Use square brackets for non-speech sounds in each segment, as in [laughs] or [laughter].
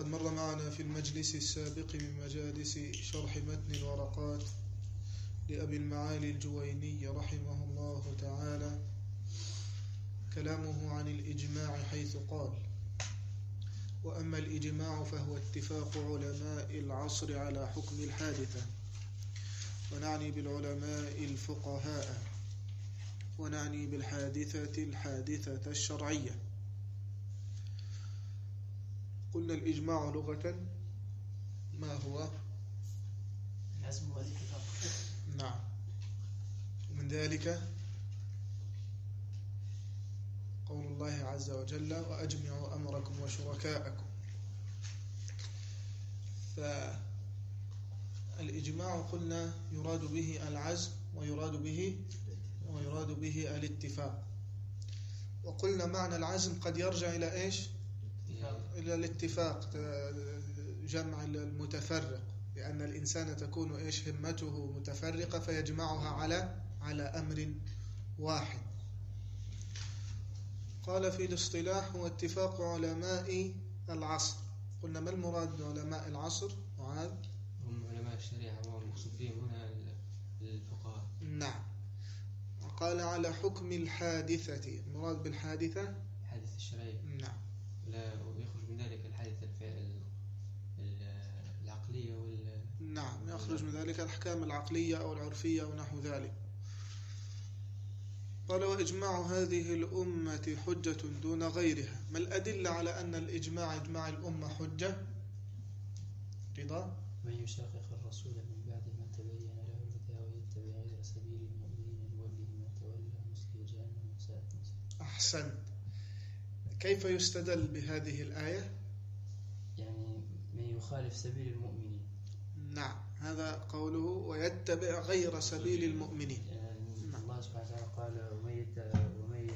فقد مر معنا في المجلس السابق من مجالس شرح متن الورقات لأبي المعالي الجويني رحمه الله تعالى كلامه عن الإجماع حيث قال وأما الإجماع فهو اتفاق علماء العصر على حكم الحادثة. ونعني بالعلماء الفقهاء ونعني بالحادثة الحادثة الشرعية. قلنا الإجماع لغة ما هو؟ العزم والاتفاق نعم. ومن ذلك قول الله عز وجل وأجمعوا أمركم وشركاءكم. فالإجماع قلنا يراد به العزم ويراد به ويراد به الاتفاق. وقلنا معنى العزم قد يرجع إلى إيش؟ إلى الاتفاق جمع المتفرق لأن الإنسان تكون إيش؟ همته متفرقة فيجمعها على على أمر واحد. قال في الاصطلاح هو اتفاق علماء العصر. قلنا ما المراد بعلماء العصر؟ معاذ. هم علماء الشريعة والمقصود فيهم هنا الفقهاء نعم. وقال على حكم الحادثة. المراد بالحادثة؟ الحادثة الشرعية. نعم. لا ويخرج من ذلك الحادثة العقلية وال نعم يخرج من ذلك الأحكام العقلية أو العرفية أو نحو ذلك. قال وإجماع هذه الأمة حجة دون غيرها. ما الأدلة على أن الإجماع إجماع الأمة حجة؟ رضا؟ من يشاقق الرسول من بعد ما تبين له الهدى ويتبع غير سبيل المؤمنين نوله ما تولى نصله جهنم وساءت أحسنت. كيف يستدل بهذه الآية؟ يعني من يخالف سبيل المؤمنين. نعم هذا قوله ويتبع غير سبيل المؤمنين. يعني نعم. الله سبحانه وتعالى قال ومن يت- ومن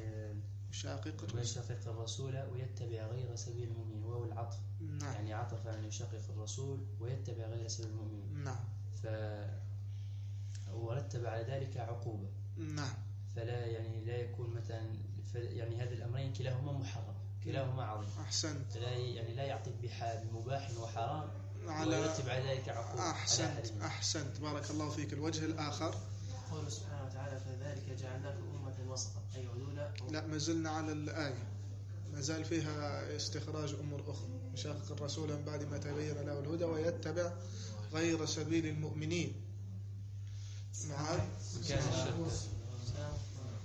شاقق ومن الرسول. يشاقق الرسول ويتبع غير سبيل المؤمنين وهو العطف. نعم. يعني عطف أن يشاقق الرسول ويتبع غير سبيل المؤمنين. نعم. ف ورتب على ذلك عقوبة. نعم. فلا يعني لا يكون مثلا يعني هذه الأمرين كلاهما محرم. كلاهما عظيم. أحسنت. فلا يعني لا يعطي بح- بمباح وحرام على ويرتب على ذلك عقوبة أحسنت. أحسنت. بارك الله فيك. الوجه الآخر. قوله سبحانه وتعالى فذلك جعلناكم أمة وسطا. أي عدولا لا ما زلنا على الآية. ما زال فيها استخراج أمور أخرى. يشاقق الرسول من بعد ما تبين له الهدى ويتبع غير سبيل المؤمنين. كان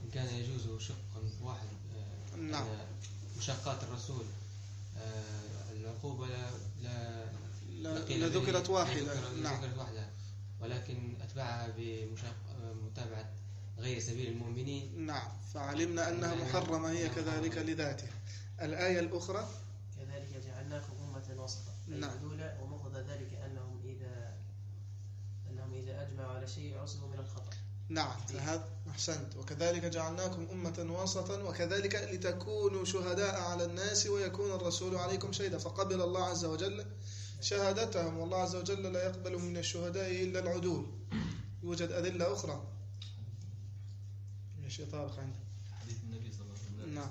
إن كان يجوز شق واحد آه، نعم. مشاقات الرسول آه، العقوبة لا لا لا- ذكرت واحدة نعم. ذكرت واحدة. ولكن أتبعها بمتابعة غير سبيل المؤمنين. نعم فعلمنا أنها محرمة هي كذلك لذاتها. الآية الأخرى؟ كذلك جعلناكم أمة وسطا نعم. ومقتضى ذلك أنهم إذا أنهم إذا أجمعوا على شيء عصموا من الخطأ. نعم فهذا أحسنت. وكذلك جعلناكم أمة وسطا وكذلك لتكونوا شهداء على الناس ويكون الرسول عليكم شهيدا. فقبل الله عز وجل شهادتهم والله عز وجل لا يقبل من الشهداء إلا العدول. يوجد أدلة أخرى. يا طارق عندك. حديث النبي صلى الله عليه وسلم. لا نعم.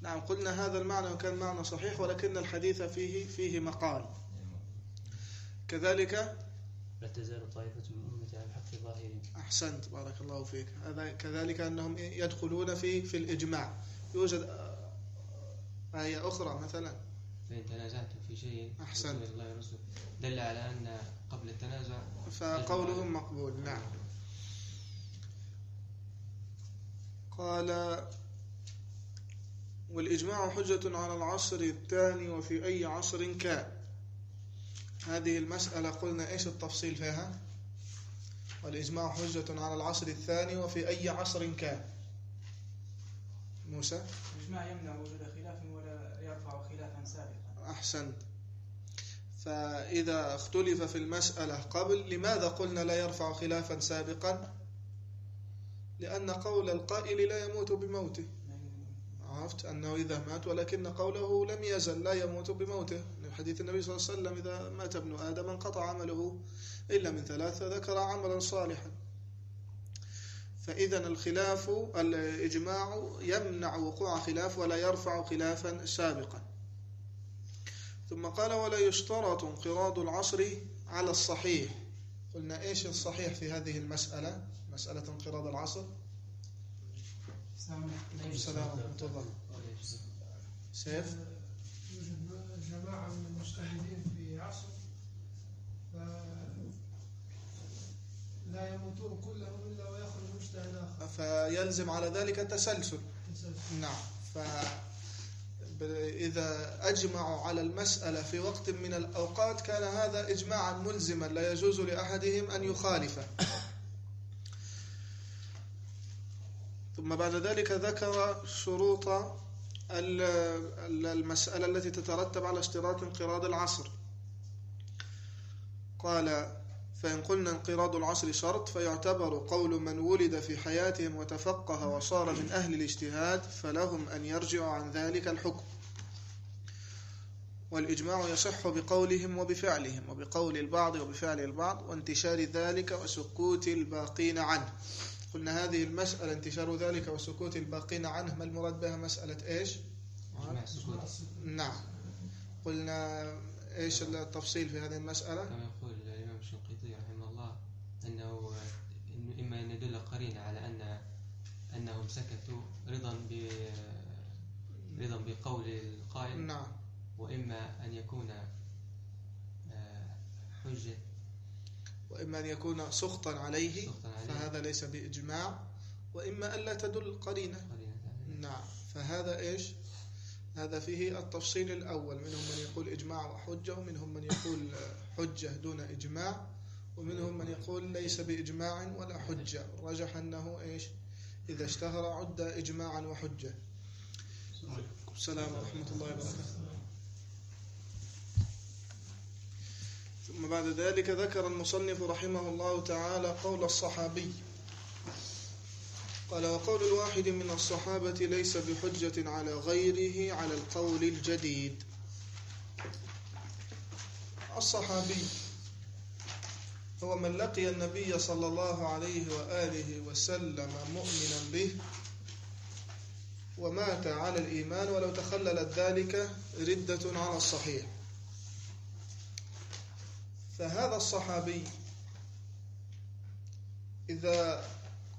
نعم قلنا هذا المعنى وكان معنى صحيح ولكن الحديث فيه فيه مقال. كذلك لا تزال طائفة من أمتي على الحق ظاهرين أحسنت بارك الله فيك. هذا كذلك أنهم يدخلون في في الإجماع. يوجد آية أخرى مثلا. فإن تنازعتم في شيء أحسنت. الله ورسوله دل على أن قبل التنازع فقولهم مقبول. نعم. قال والإجماع حجة على العصر الثاني وفي أي عصر كان. هذه المسألة قلنا إيش التفصيل فيها؟ والإجماع حجة على العصر الثاني وفي أي عصر كان. موسى؟ الإجماع يمنع وجود خلاف ولا يرفع خلافا سابقا. أحسنت. فإذا اختلف في المسألة قبل لماذا قلنا لا يرفع خلافا سابقا؟ لأن قول القائل لا يموت بموته. عرفت؟ أنه إذا مات ولكن قوله لم يزل لا يموت بموته. حديث النبي صلى الله عليه وسلم إذا مات ابن آدم انقطع عمله إلا من ثلاثة ذكر عملا صالحا. فإذا الخلاف الإجماع يمنع وقوع خلاف ولا يرفع خلافا سابقا. ثم قال ولا يشترط انقراض العصر على الصحيح. قلنا إيش الصحيح في هذه المسألة؟ مسألة انقراض العصر. السلام ورحمة الله سيف؟ جماعة من المجتهدين في عصر لا يموتون كلهم إلا ويخرج مجتهد آخر. فيلزم على ذلك التسلسل نعم. ف إذا أجمعوا على المسألة في وقت من الأوقات كان هذا إجماعا ملزما لا يجوز لأحدهم أن يخالفه ثم بعد ذلك ذكر شروط المسألة التي تترتب على اشتراط انقراض العصر. قال فإن قلنا انقراض العصر شرط فيعتبر قول من ولد في حياتهم وتفقه وصار من أهل الاجتهاد فلهم أن يرجعوا عن ذلك الحكم. والإجماع يصح بقولهم وبفعلهم وبقول البعض وبفعل البعض وانتشار ذلك وسكوت الباقين عنه. قلنا هذه المسألة انتشار ذلك وسكوت الباقين عنه ما المراد بها مسألة إيش؟ نعم. قلنا إيش التفصيل في هذه المسألة؟ كما يقول الإمام الشنقيطي رحمه الله أنه إما أن يدل قرينة على أن أنهم سكتوا رضا ب رضا بقول القائل نعم. وإما أن يكون آه، حجة وإما أن يكون سخطا عليه سخطا عليه. فهذا ليس بإجماع. وإما أن لا تدل قرينة. نعم. فهذا إيش؟ هذا فيه التفصيل الأول. منهم من يقول إجماع وحجة ومنهم من يقول حجة دون إجماع ومنهم من يقول ليس بإجماع ولا حجة. رجح أنه إيش؟ إذا اشتهر عد إجماعا وحجة. السلام ورحمة الله وبركاته. ثم بعد ذلك ذكر المصنف رحمه الله تعالى قول الصحابي. قال وقول الواحد من الصحابة ليس بحجة على غيره على القول الجديد. الصحابي هو من لقي النبي صلى الله عليه وآله وسلم مؤمنا به ومات على الإيمان ولو تخللت ذلك ردة على الصحيح. فهذا الصحابي إذا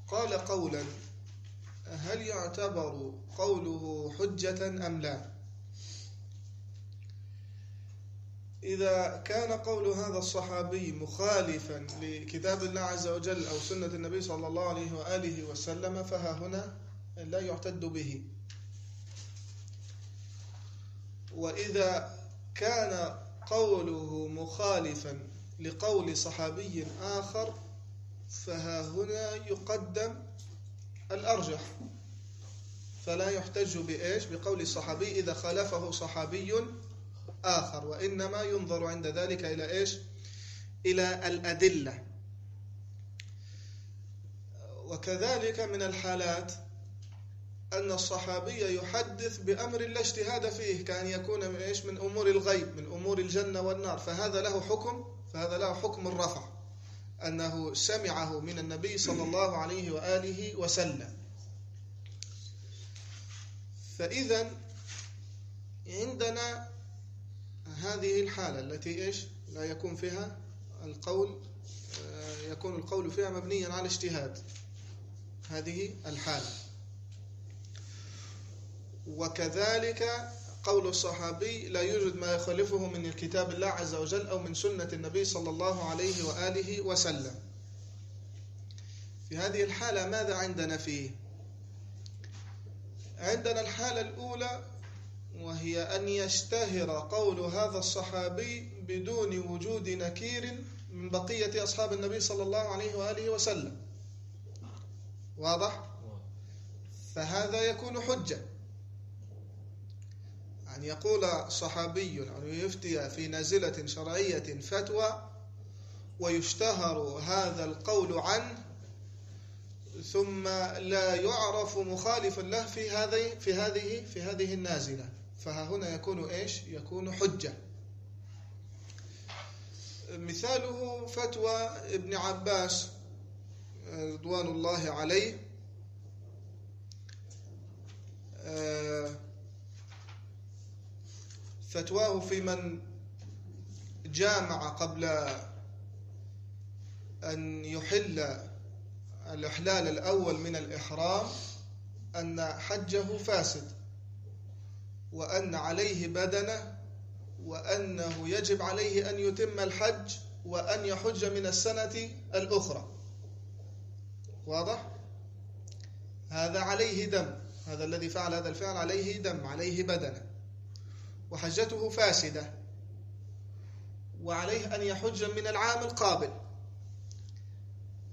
قال قولا هل يعتبر قوله حجة أم لا؟ إذا كان قول هذا الصحابي مخالفا لكتاب الله عز وجل أو سنة النبي صلى الله عليه وآله وسلم فها هنا لا يعتد به. وإذا كان قوله مخالفا لقول صحابي آخر فها هنا يقدم الأرجح. فلا يحتج بإيش؟ بقول الصحابي إذا خالفه صحابي آخر. وإنما ينظر عند ذلك إلى إيش؟ إلى الأدلة. وكذلك من الحالات أن الصحابي يحدث بأمر لا اجتهاد فيه كأن يكون من إيش؟ من أمور الغيب من أمور الجنة والنار. فهذا له حكم؟ فهذا له حكم الرفع أنه سمعه من النبي صلى الله عليه وآله وسلم. فإذا عندنا هذه الحالة التي إيش؟ لا يكون فيها القول آه، يكون القول فيها مبنيا على اجتهاد. هذه الحالة. وكذلك قول الصحابي لا يوجد ما يخالفه من الكتاب الله عز وجل أو من سنة النبي صلى الله عليه وآله وسلم. في هذه الحالة ماذا عندنا فيه؟ عندنا الحالة الأولى وهي أن يشتهر قول هذا الصحابي بدون وجود نكير من بقية أصحاب النبي صلى الله عليه وآله وسلم. واضح؟ فهذا يكون حجة. أن يقول صحابي أو يفتي في نازلة شرعية فتوى ويشتهر هذا القول عنه ثم لا يعرف مخالفا له في هذه في هذه في هذه النازلة فها هنا يكون إيش؟ يكون حجة مثاله فتوى ابن عباس رضوان الله عليه آه، فتواه في من جامع قبل أن يحل الإحلال الأول من الإحرام أن حجه فاسد وأن عليه بدنه وأنه يجب عليه أن يتم الحج وأن يحج من السنة الأخرى واضح؟ هذا عليه دم هذا الذي فعل هذا الفعل عليه دم عليه بدنه وحجته فاسدة. وعليه أن يحج من العام القابل.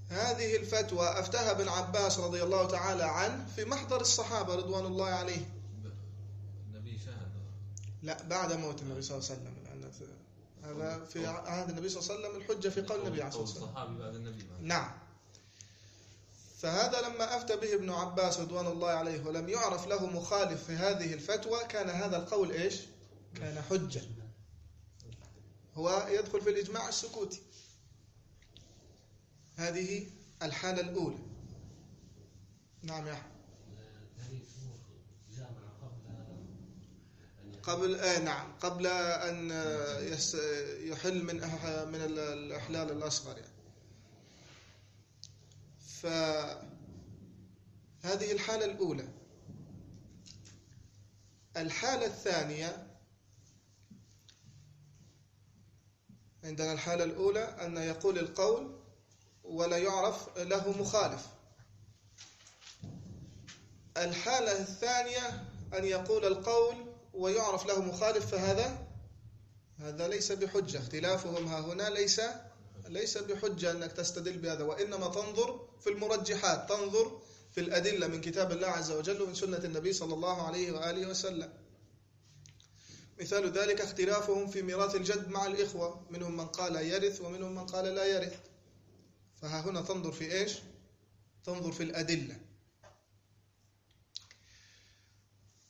هذه الفتوى أفتها ابن عباس رضي الله تعالى عنه في محضر الصحابة رضوان الله عليه. النبي شاهد. لا بعد موت النبي صلى الله عليه وسلم لأن هذا في عهد النبي صلى الله عليه وسلم الحجة في قول النبي عليه الصلاة والسلام. الصحابي بعد النبي نعم. فهذا لما أفتى به ابن عباس رضوان الله عليه ولم يعرف له مخالف في هذه الفتوى كان هذا القول إيش؟ كان حجة هو يدخل في الإجماع السكوتي. هذه الحالة الأولى. نعم يا أحمد. قبل آه نعم. قبل أن آه، يس- يحل من من ال- الإحلال الأصغر يعني. فهذه الحالة الأولى. الحالة الثانية عندنا الحالة الأولى أن يقول القول ولا يعرف له مخالف. الحالة الثانية أن يقول القول ويعرف له مخالف فهذا هذا ليس بحجة. اختلافهم ها هنا ليس ليس بحجة أنك تستدل بهذا وإنما تنظر في المرجحات تنظر في الأدلة من كتاب الله عز وجل ومن سنة النبي صلى الله عليه وآله وسلم. مثال ذلك اختلافهم في ميراث الجد مع الإخوة منهم من قال يرث ومنهم من قال لا يرث. فها هنا تنظر في إيش؟ تنظر في الأدلة.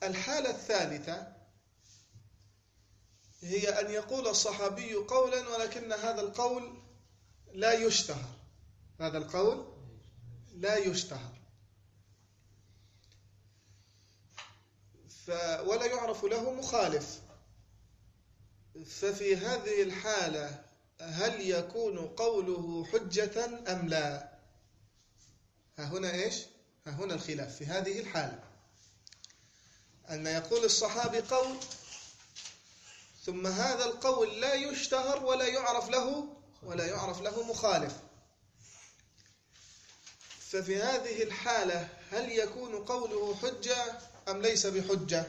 الحالة الثالثة هي أن يقول الصحابي قولا ولكن هذا القول لا يشتهر. هذا القول لا يشتهر. ولا يعرف له مخالف. ففي هذه الحالة هل يكون قوله حجة أم لا؟ ها هنا إيش؟ ها هنا الخلاف في هذه الحالة. أن يقول الصحابي قول ثم هذا القول لا يشتهر ولا يعرف له ولا يعرف له مخالف. ففي هذه الحالة هل يكون قوله حجة أم ليس بحجة؟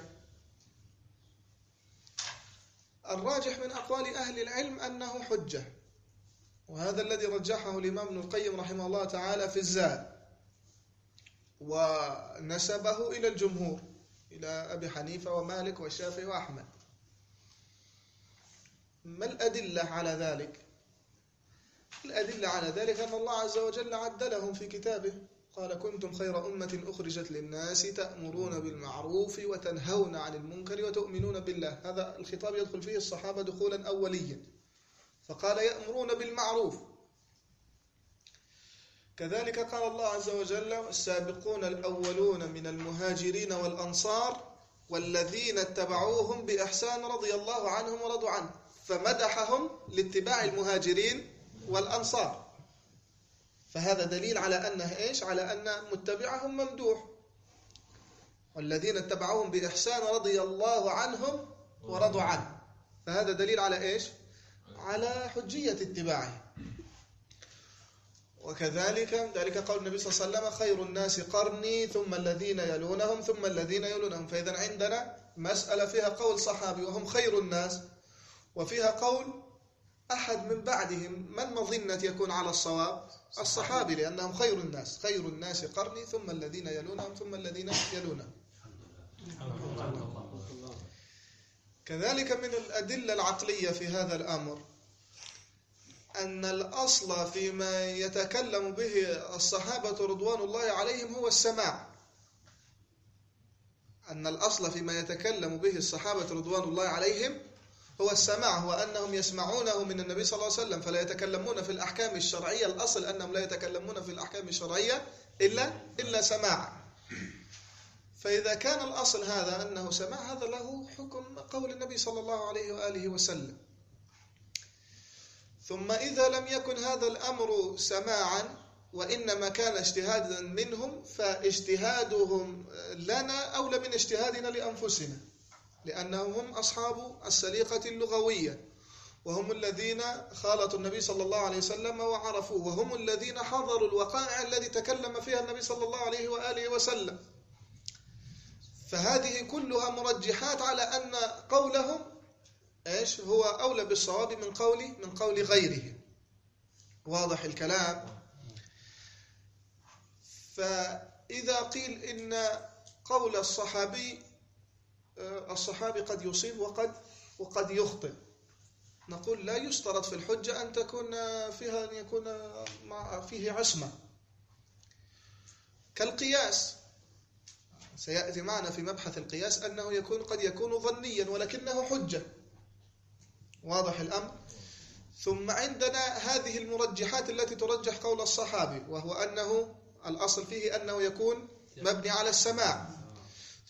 الراجح من أقوال أهل العلم أنه حجة. وهذا الذي رجحه الإمام ابن القيم رحمه الله تعالى في الزاد. ونسبه إلى الجمهور إلى أبي حنيفة ومالك والشافعي وأحمد. ما الأدلة على ذلك؟ الأدلة على ذلك أن الله عز وجل عدلهم في كتابه. قال كنتم خير أمة أخرجت للناس تأمرون بالمعروف وتنهون عن المنكر وتؤمنون بالله. هذا الخطاب يدخل فيه الصحابة دخولا أوليا. فقال يأمرون بالمعروف. كذلك قال الله عز وجل السابقون الأولون من المهاجرين والأنصار والذين اتبعوهم بإحسان رضي الله عنهم ورضوا عنه فمدحهم لاتباع المهاجرين والأنصار. فهذا دليل على أنه إيش؟ على أن متبعهم ممدوح. والذين اتبعوهم بإحسان رضي الله عنهم ورضوا عنه. فهذا دليل على إيش؟ على حجية اتباعه. وكذلك ذلك قول النبي صلى الله عليه وسلم خير الناس قرني ثم الذين يلونهم ثم الذين يلونهم. فإذا عندنا مسألة فيها قول صحابي وهم خير الناس. وفيها قول أحد من بعدهم من مظنة يكون على الصواب؟ الصحابي لأنهم خير الناس خير الناس قرني ثم الذين يلونهم ثم الذين يلونهم كذلك من الأدلة العقلية في هذا الأمر أن الأصل فيما يتكلم به الصحابة رضوان الله عليهم هو السماع. أن الأصل فيما يتكلم به الصحابة رضوان الله عليهم هو السماع هو أنهم يسمعونه من النبي صلى الله عليه وسلم فلا يتكلمون في الأحكام الشرعية. الأصل أنهم لا يتكلمون في الأحكام الشرعية إلا إلا سماعا. فإذا كان الأصل هذا أنه سماع هذا له حكم قول النبي صلى الله عليه وآله وسلم. ثم إذا لم يكن هذا الأمر سماعا وإنما كان اجتهادا منهم فاجتهادهم لنا أولى من اجتهادنا لأنفسنا. لأنهم هم أصحاب السليقة اللغوية وهم الذين خالطوا النبي صلى الله عليه وسلم وعرفوه وهم الذين حضروا الوقائع التي تكلم فيها النبي صلى الله عليه وآله وسلم. فهذه كلها مرجحات على أن قولهم إيش؟ هو أولى بالصواب من قول من قول غيره. واضح الكلام؟ فإذا قيل إن قول الصحابي الصحابي قد يصيب وقد وقد يخطئ. نقول لا يشترط في الحجة أن تكون فيها أن يكون مع فيه عصمة. كالقياس. سيأتي معنا في مبحث القياس أنه يكون قد يكون ظنيا ولكنه حجة. واضح الأمر؟ ثم عندنا هذه المرجحات التي ترجح قول الصحابي وهو أنه الأصل فيه أنه يكون مبني على السماع.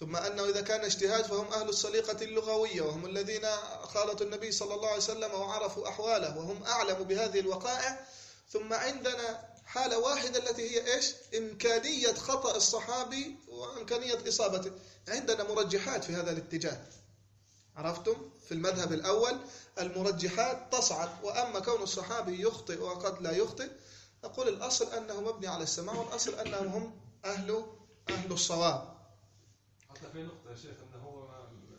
ثم أنه إذا كان اجتهاد فهم أهل السليقة اللغوية وهم الذين خالطوا النبي صلى الله عليه وسلم وعرفوا أحواله وهم أعلم بهذه الوقائع. ثم عندنا حالة واحدة التي هي إيش؟ إمكانية خطأ الصحابي وإمكانية إصابته. عندنا مرجحات في هذا الاتجاه. عرفتم؟ في المذهب الأول المرجحات تصعد وأما كون الصحابي يخطئ وقد لا يخطئ نقول الأصل أنه مبني على السماع والأصل أنهم هم أهل أهل الصواب. حتى في نقطة يا شيخ أنه هو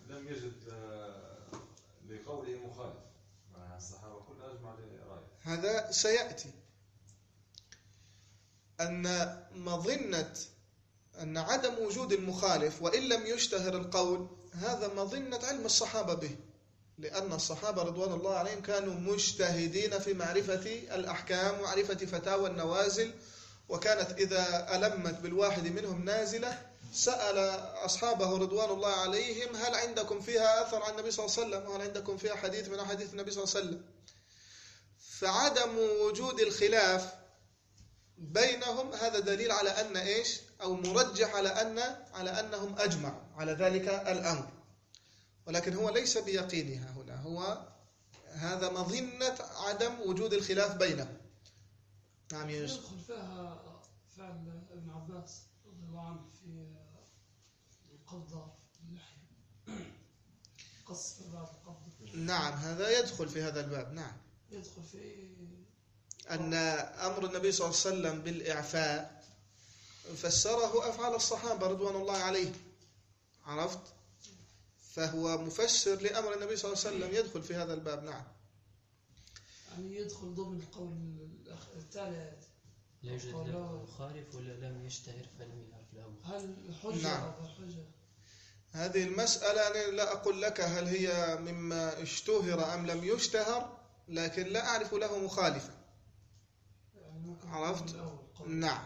لم يجد آه، لقوله مخالف. مع الصحابة كلها أجمع لرأيه. هذا سيأتي. أن مظنة أن عدم وجود المخالف وإن لم يشتهر القول هذا مظنة علم الصحابة به. لأن الصحابة رضوان الله عليهم كانوا مجتهدين في معرفة الأحكام ومعرفة فتاوى النوازل وكانت إذا ألمت بالواحد منهم نازلة سأل أصحابه رضوان الله عليهم هل عندكم فيها أثر عن النبي صلى الله عليه وسلم؟ وهل عندكم فيها حديث من أحاديث النبي صلى الله عليه وسلم. فعدم وجود الخلاف بينهم هذا دليل على أن إيش؟ أو مرجح على أن على أنهم أجمعوا على ذلك الأمر. ولكن هو ليس بيقينها هنا. هو هذا مظنة عدم وجود الخلاف بينهم. نعم يوسف. يدخل فيها فعل ابن عباس رضي الله عنه في القبضة اللحية. قص القبضة نعم هذا يدخل في هذا الباب. نعم. يدخل في أن أمر النبي صلى الله عليه وسلم بالإعفاء فسره أفعال الصحابة رضوان الله عليهم. عرفت؟ فهو مفسر لأمر النبي صلى الله عليه وسلم يدخل في هذا الباب. نعم. يعني يدخل ضمن القول الأخ- التالي لا يوجد له مخالف ولا لم يشتهر فلم يعرف له هل حجة نعم. أو حجة؟ هذه المسألة أنا لا أقول لك هل هي مما اشتهر أم لم يشتهر لكن لا أعرف له يكون عرفت؟ نعم.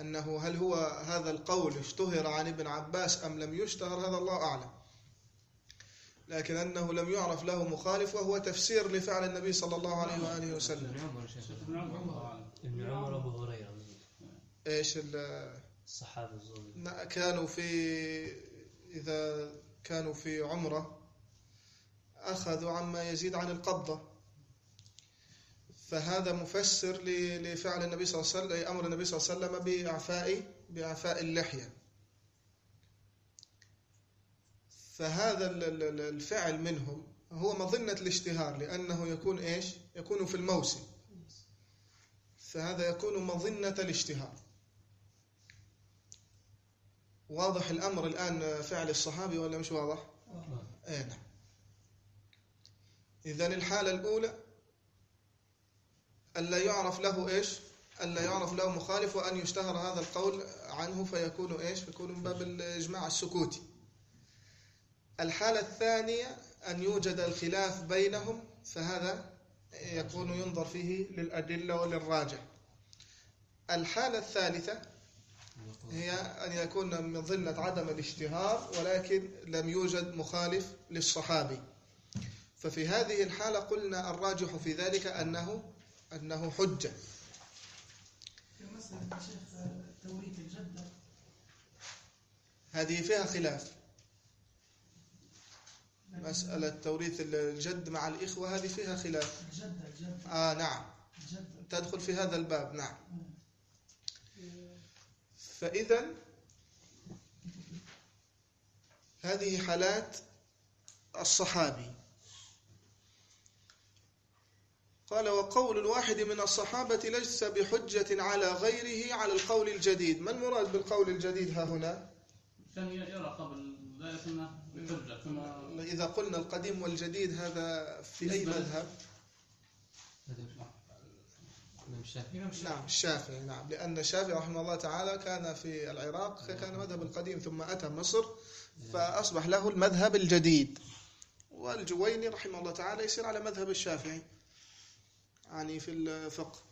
أنه هل هو هذا القول اشتهر عن ابن عباس أم لم يشتهر هذا الله أعلم. لكن أنه لم يعرف له مخالف وهو تفسير لفعل النبي صلى الله عليه وآله وسلم. ابن عمر ابن عمر. وابو هريرة. إيش ال- الصحابة الزوج كانوا في إذا كانوا في عمرة أخذوا عما يزيد عن القبضة. فهذا مفسر لفعل النبي صلى الله عليه وسلم أمر النبي صلى الله عليه وسلم بإعفاء بإعفاء اللحية. فهذا ال- ال- ال- الفعل منهم هو مظنة الاشتهار لأنه يكون إيش؟ يكون في الموسم. فهذا يكون مظنة الاشتهار. واضح الأمر الآن فعل الصحابي ولا مش واضح؟ إيه نعم. إذن الحالة الأولى ألا يعرف له إيش؟ ألا يعرف له مخالف وأن يشتهر هذا القول عنه فيكون إيش؟ فيكون من باب الإجماع السكوتي. الحالة الثانية أن يوجد الخلاف بينهم فهذا يكون ينظر فيه للأدلة وللراجع الحالة الثالثة هي أن يكون من ضمن عدم الاشتهار ولكن لم يوجد مخالف للصحابي. ففي هذه الحالة قلنا الراجح في ذلك أنه أنه حجة. في مسألة شيخ توريث الجدة. هذه فيها خلاف. مسألة توريث الجد مع الإخوة هذه فيها خلاف. الجدة الجدة. آه نعم. الجدة. تدخل في هذا الباب نعم. فإذا هذه حالات الصحابي. قال وقول الواحد من الصحابة ليس بحجة على غيره على القول الجديد. ما المراد بالقول الجديد ها هنا؟ كان يرى قبل ذلك كما إذا قلنا القديم والجديد هذا في أي مذهب مذهب الإمام الشافعي الإمام الشافعي نعم الشافعي نعم. لأن الشافعي رحمه الله تعالى كان في العراق كان مذهب القديم ثم أتى مصر فأصبح له المذهب الجديد. والجويني رحمه الله تعالى يصير على مذهب الشافعي. يعني في الفقه.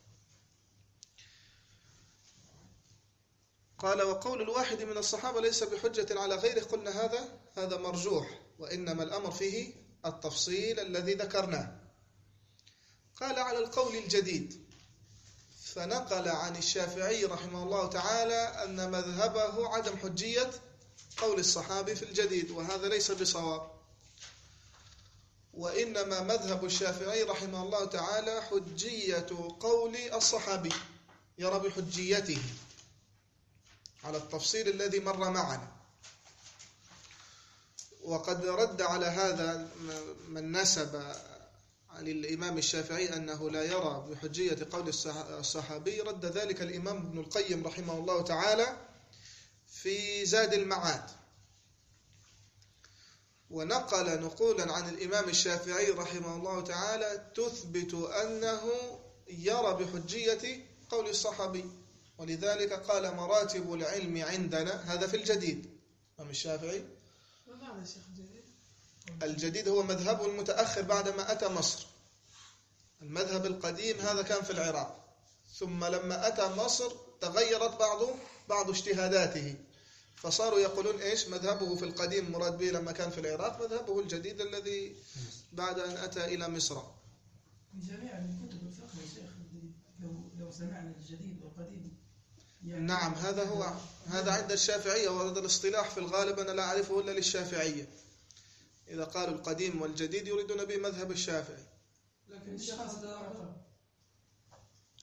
قال وقول الواحد من الصحابة ليس بحجة على غيره. قلنا هذا هذا مرجوح وإنما الأمر فيه التفصيل الذي ذكرناه. قال على القول الجديد. فنقل عن الشافعي رحمه الله تعالى أن مذهبه عدم حجية قول الصحابي في الجديد وهذا ليس بصواب. وإنما مذهب الشافعي رحمه الله تعالى حجية قول الصحابي. يرى بحجيته على التفصيل الذي مر معنا. وقد رد على هذا من نسب عن الإمام الشافعي أنه لا يرى بحجية قول الصح- الصحابي رد ذلك الإمام ابن القيم رحمه الله تعالى في زاد المعاد. ونقل نقولا عن الإمام الشافعي رحمه الله تعالى تثبت أنه يرى بحجية قول الصحابي. ولذلك قال مراتب العلم عندنا هذا في الجديد. الإمام الشافعي. ما معنى شيخ؟ الجديد هو مذهبه المتأخر بعدما أتى مصر. المذهب القديم هذا كان في العراق. ثم لما أتى مصر تغيرت بعض بعض اجتهاداته. فصاروا يقولون إيش؟ مذهبه في القديم مراد به لما كان في العراق مذهبه الجديد الذي بعد أن أتى إلى مصر. جميع من كتب الفقه يا شيخ لو لو سمعنا الجديد والقديم. يعني نعم هذا هو هذا عند الشافعية وهذا الاصطلاح في الغالب أنا لا أعرفه إلا للشافعية. إذا قالوا القديم والجديد يريدون به مذهب الشافعي. لكن مش خاص هذا بالورقات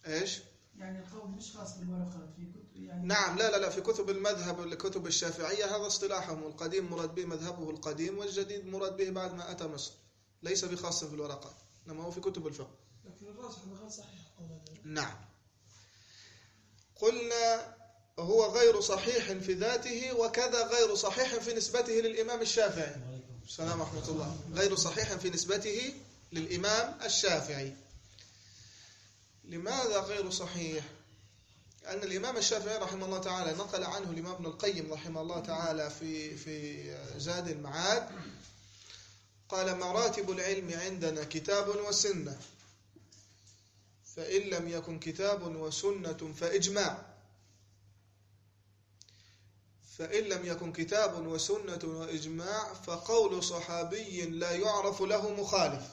إيش؟ يعني القول مش خاص بالورقات في كتب يعني نعم لا لا لا في كتب المذهب الكتب الشافعية هذا اصطلاحهم. القديم مراد به مذهبه القديم والجديد مراد به بعد ما أتى مصر. ليس بخاص بالورقات إنما هو في كتب الفقه. لكن الراجح غير صحيح. نعم. قلنا هو غير صحيح في ذاته وكذا غير صحيح في نسبته للإمام الشافعي. السلام ورحمة الله. غير صحيح في نسبته للإمام الشافعي. لماذا غير صحيح؟ أن الإمام الشافعي رحمه الله تعالى نقل عنه الإمام ابن القيم رحمه الله تعالى في في زاد المعاد. قال مراتب العلم عندنا كتاب وسنة. فإن لم يكن كتاب وسنة فإجماع. فإن لم يكن كتاب وسنة وإجماع فقول صحابي لا يعرف له مخالف.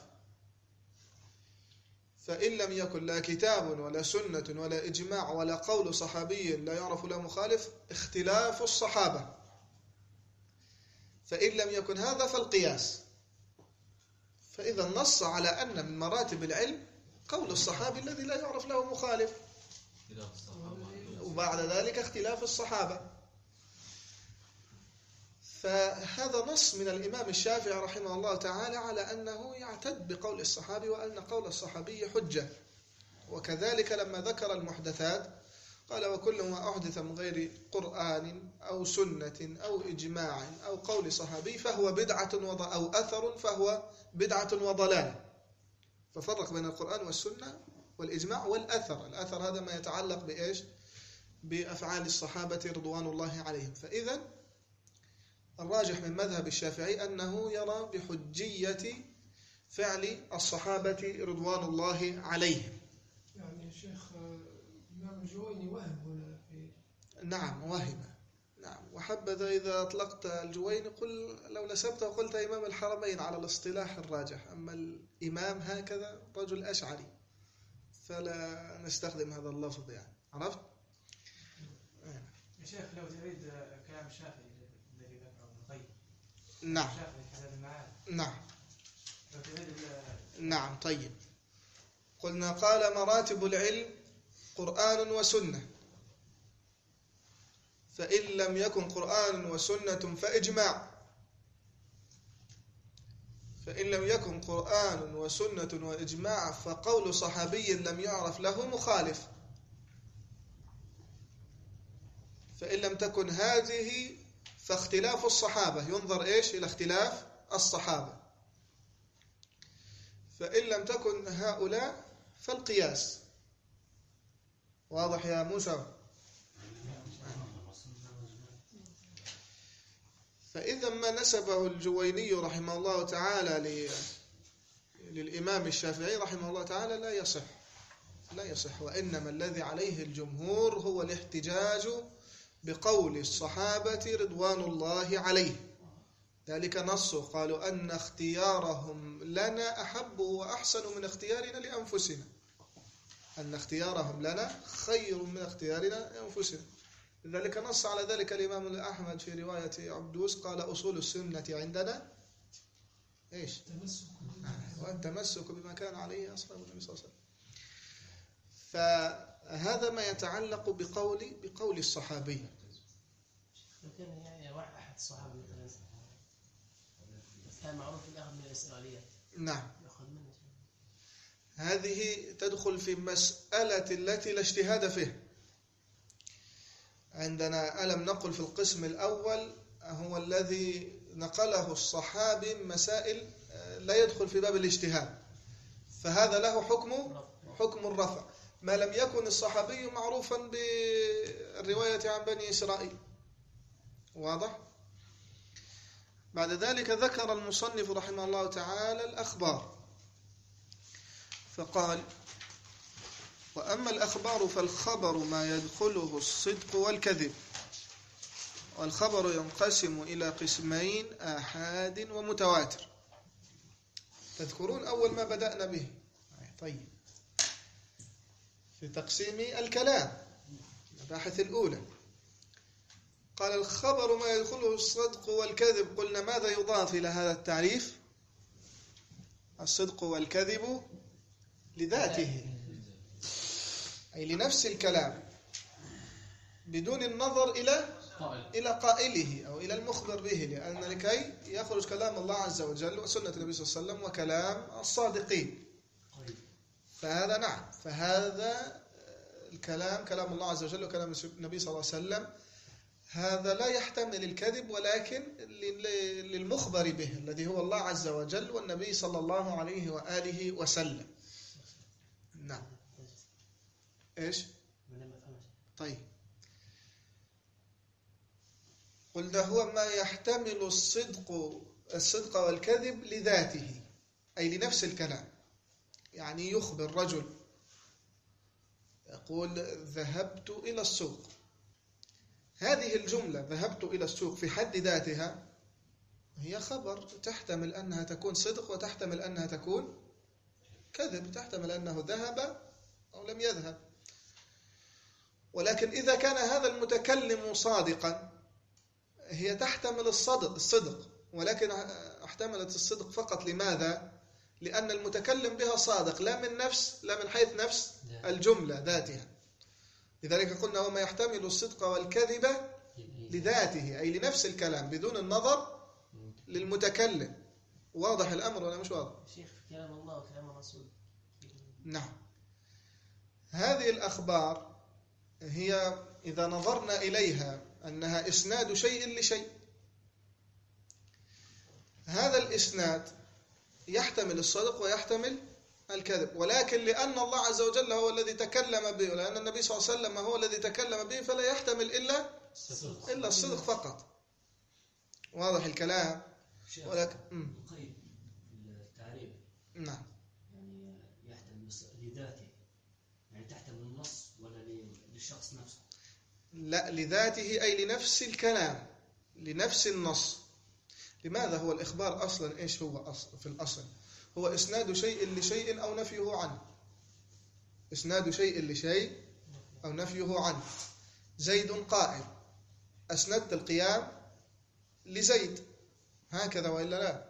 فإن لم يكن لا كتاب ولا سنة ولا إجماع ولا قول صحابي لا يعرف له مخالف اختلاف الصحابة. فإن لم يكن هذا فالقياس. فإذا نص على أن من مراتب العلم قول الصحابي الذي لا يعرف له مخالف. وبعد ذلك اختلاف الصحابة. فهذا نص من الإمام الشافعي رحمه الله تعالى على أنه يعتد بقول الصحابي وأن قول الصحابي حجة. وكذلك لما ذكر المحدثات قال وكل ما أحدث من غير قرآن أو سنة أو إجماع أو قول صحابي فهو بدعة أو أثر فهو بدعة وضلال ففرق بين القرآن والسنة والإجماع والأثر. الأثر هذا ما يتعلق بإيش؟ بأفعال الصحابة رضوان الله عليهم. فإذا الراجح من مذهب الشافعي أنه يرى بحجية فعل الصحابة رضوان الله عليهم. يعني يا شيخ آه، الإمام الجويني وهم هنا في نعم وهم. نعم وحبذا إذا أطلقت الجوين قل لو نسبت وقلت إمام الحرمين على الاصطلاح الراجح. أما الإمام هكذا رجل أشعري فلا نستخدم هذا اللفظ يعني. عرفت؟ يا شيخ لو تريد آه، كلام الشافعي الذي ذكره ابن القيم نعم. نعم. نعم طيب. قلنا قال مراتب العلم قرآن وسنة. فإن لم يكن قرآن وسنة فإجماع. فإن لم يكن قرآن وسنة وإجماع فقول صحابي لم يعرف له مخالف. فإن لم تكن هذه فاختلاف الصحابة. ينظر إيش إلى اختلاف الصحابة. فإن لم تكن هؤلاء فالقياس. واضح يا موسى؟ فإذا ما نسبه الجويني رحمه الله تعالى للإمام الشافعي رحمه الله تعالى لا يصح. لا يصح. وإنما الذي عليه الجمهور هو الاحتجاج بقول الصحابة رضوان الله عليهم ذلك نص قالوا أن اختيارهم لنا أحب وأحسن من اختيارنا لأنفسنا. أن اختيارهم لنا خير من اختيارنا لأنفسنا. لذلك نص على ذلك الإمام أحمد في رواية عبدوس قال أصول السنة عندنا إيش؟ تمسك والتمسك بما كان عليه أصحاب النبي صلى الله عليه وسلم. فهذا ما يتعلق بقول بقول الصحابي. لو كان يعني واحد أحد الصحابة مثلا. كان معروف الأخذ من الإسرائيليات نعم. يأخذ منه. هذه تدخل في مسألة التي لا اجتهاد فيها عندنا ألم نقل في القسم الأول هو الذي نقله الصحابي مسائل آه، لا يدخل في باب الاجتهاد. فهذا له حكم حكم الرفع. ما لم يكن الصحابي معروفا بالرواية عن بني إسرائيل. واضح؟ بعد ذلك ذكر المصنف رحمه الله تعالى الأخبار. فقال وأما الأخبار فالخبر ما يدخله الصدق والكذب والخبر ينقسم إلى قسمين آحاد ومتواتر. تذكرون أول ما بدأنا به. طيب. في تقسيم الكلام المباحث الأولى. قال الخبر ما يدخله الصدق والكذب. قلنا ماذا يضاف إلى هذا التعريف؟ الصدق والكذب لذاته أي لنفس الكلام بدون النظر إلى إلى قائله أو إلى المخبر به لأن لكي يخرج كلام الله عز وجل وسنة النبي صلى الله عليه وسلم وكلام الصادقين. فهذا نعم فهذا الكلام كلام الله عز وجل وكلام النبي صلى الله عليه وسلم هذا لا يحتمل الكذب ولكن لل- للمخبر به الذي هو الله عز وجل والنبي صلى الله عليه وآله وسلم. نعم. إيش؟ طيب. قلنا هو ما يحتمل الصدق الصدق والكذب لذاته أي لنفس الكلام. يعني يخبر رجل يقول ذهبت إلى السوق. هذه الجملة ذهبت إلى السوق في حد ذاتها هي خبر تحتمل أنها تكون صدق وتحتمل أنها تكون كذب تحتمل أنه ذهب أو لم يذهب. ولكن إذا كان هذا المتكلم صادقا هي تحتمل الصدق الصدق. ولكن احتملت الصدق فقط لماذا؟ لأن المتكلم بها صادق لا من نفس لا من حيث نفس الجملة ذاتها. لذلك قلنا وما يحتمل الصدق والكذب لذاته أي لنفس الكلام بدون النظر للمتكلم. واضح الأمر ولا مش واضح؟ شيخ كلام الله وكلام الرسول. نعم. هذه الأخبار هي إذا نظرنا إليها أنها إسناد شيء لشيء. هذا الإسناد يحتمل الصدق ويحتمل الكذب. ولكن لأن الله عز وجل هو الذي تكلم به ولأن النبي صلى الله عليه وسلم هو الذي تكلم به فلا يحتمل إلا إلا الصدق فقط. واضح الكلام؟ ولكن مم. نقيد التعريف نعم. يعني يحتمل لذاته. يعني تحتمل النص ولا للشخص نفسه؟ لا لذاته أي لنفس الكلام لنفس النص. لماذا هو الإخبار أصلا؟ إيش هو في الأصل؟ هو إسناد شيء لشيء أو نفيه عنه. إسناد شيء لشيء أو نفيه عنه. زيد قائم أسندت القيام لزيد. هكذا وإلا لا.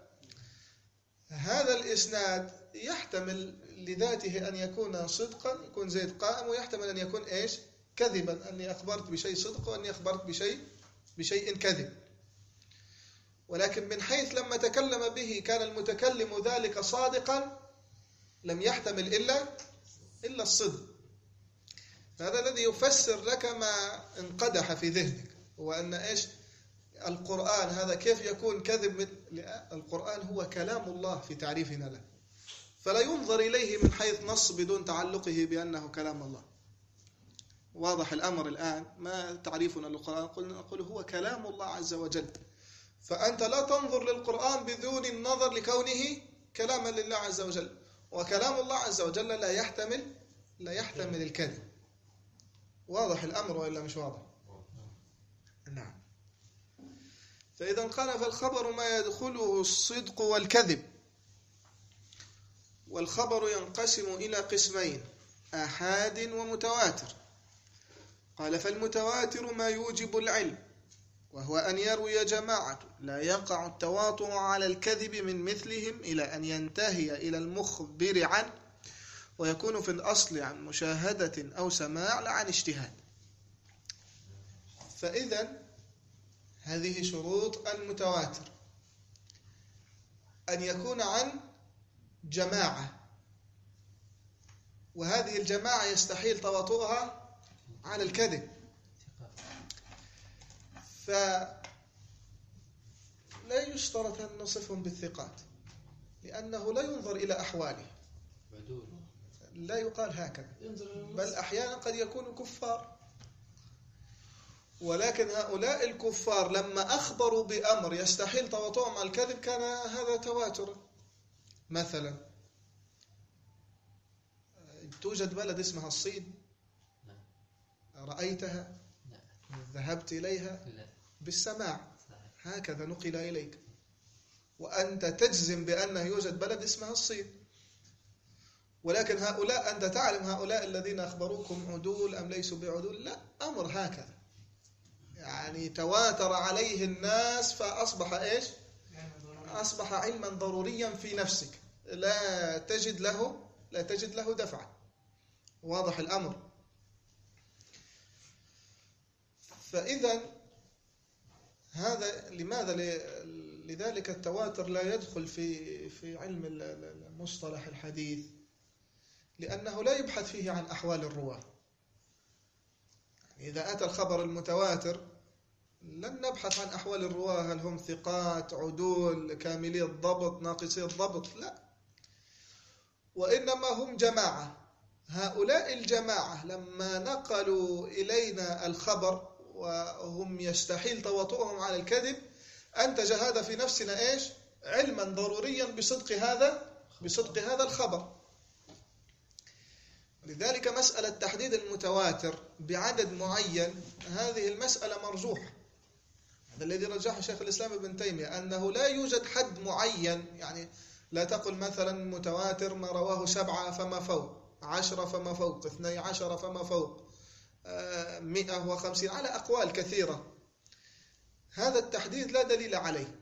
هذا الإسناد يحتمل لذاته أن يكون صدقا يكون زيد قائم ويحتمل أن يكون إيش؟ كذبا أني أخبرت بشيء صدق وأني أخبرت بشيء بشيء كذب. ولكن من حيث لما تكلم به كان المتكلم ذلك صادقا لم يحتمل إلا إلا الصدق. هذا الذي يفسر لك ما انقدح في ذهنك هو أن إيش؟ القرآن هذا كيف يكون كذب من القرآن هو كلام الله في تعريفنا له. فلا ينظر إليه من حيث نص بدون تعلقه بأنه كلام الله. واضح الأمر الآن ما تعريفنا للقرآن؟ قلنا نقول هو كلام الله عز وجل. فأنت لا تنظر للقرآن بدون النظر لكونه كلاما لله عز وجل. وكلام الله عز وجل لا يحتمل لا يحتمل الكذب. واضح الأمر وإلا مش واضح؟ نعم. فإذا قال فالخبر ما يدخله الصدق والكذب. والخبر ينقسم إلى قسمين آحاد ومتواتر. قال فالمتواتر ما يوجب العلم. وهو أن يروي جماعة لا يقع التواطؤ على الكذب من مثلهم إلى أن ينتهي إلى المخبر عنه ويكون في الأصل عن مشاهدة أو سماع لا عن اجتهاد. فإذا هذه شروط المتواتر. أن يكون عن جماعة. وهذه الجماعة يستحيل تواطؤها على الكذب. فلا يشترط أن نصفهم بالثقات لأنه لا ينظر إلى أحواله. لا يقال هكذا. بل أحيانا قد يكونوا كفار. ولكن هؤلاء الكفار لما أخبروا بأمر يستحيل تواطؤهم على الكذب كان هذا تواترا مثلا توجد بلد اسمها الصين. نعم. رأيتها؟ لا ذهبت إليها؟ لا. بالسماع. هكذا نقل إليك. وأنت تجزم بأنه يوجد بلد اسمها الصين. ولكن هؤلاء أنت تعلم هؤلاء الذين أخبروكم عدول أم ليسوا بعدول؟ لا أمر هكذا. يعني تواتر عليه الناس فأصبح إيش؟ أصبح علما ضروريا في نفسك. لا تجد له لا تجد له دفعا. واضح الأمر. فإذا هذا لماذا لذلك التواتر لا يدخل في في علم ال- ال- المصطلح الحديث؟ لأنه لا يبحث فيه عن أحوال الرواة. يعني إذا أتى الخبر المتواتر لن نبحث عن أحوال الرواة. هل هم ثقات عدول كاملي الضبط ناقصي الضبط؟ لا. وإنما هم جماعة. هؤلاء الجماعة لما نقلوا إلينا الخبر وهم يستحيل تواطؤهم على الكذب. أنتج هذا في نفسنا إيش؟ علما ضروريا بصدق هذا بصدق هذا الخبر. لذلك مسألة تحديد المتواتر بعدد معين هذه المسألة مرجوحة. هذا الذي رجحه شيخ الإسلام ابن تيمية أنه لا يوجد حد معين يعني لا تقل مثلا متواتر ما رواه سبعة فما فوق عشرة فما فوق اثني عشر فما فوق. آه، مئة وخمسين على أقوال كثيرة. هذا التحديد لا دليل عليه.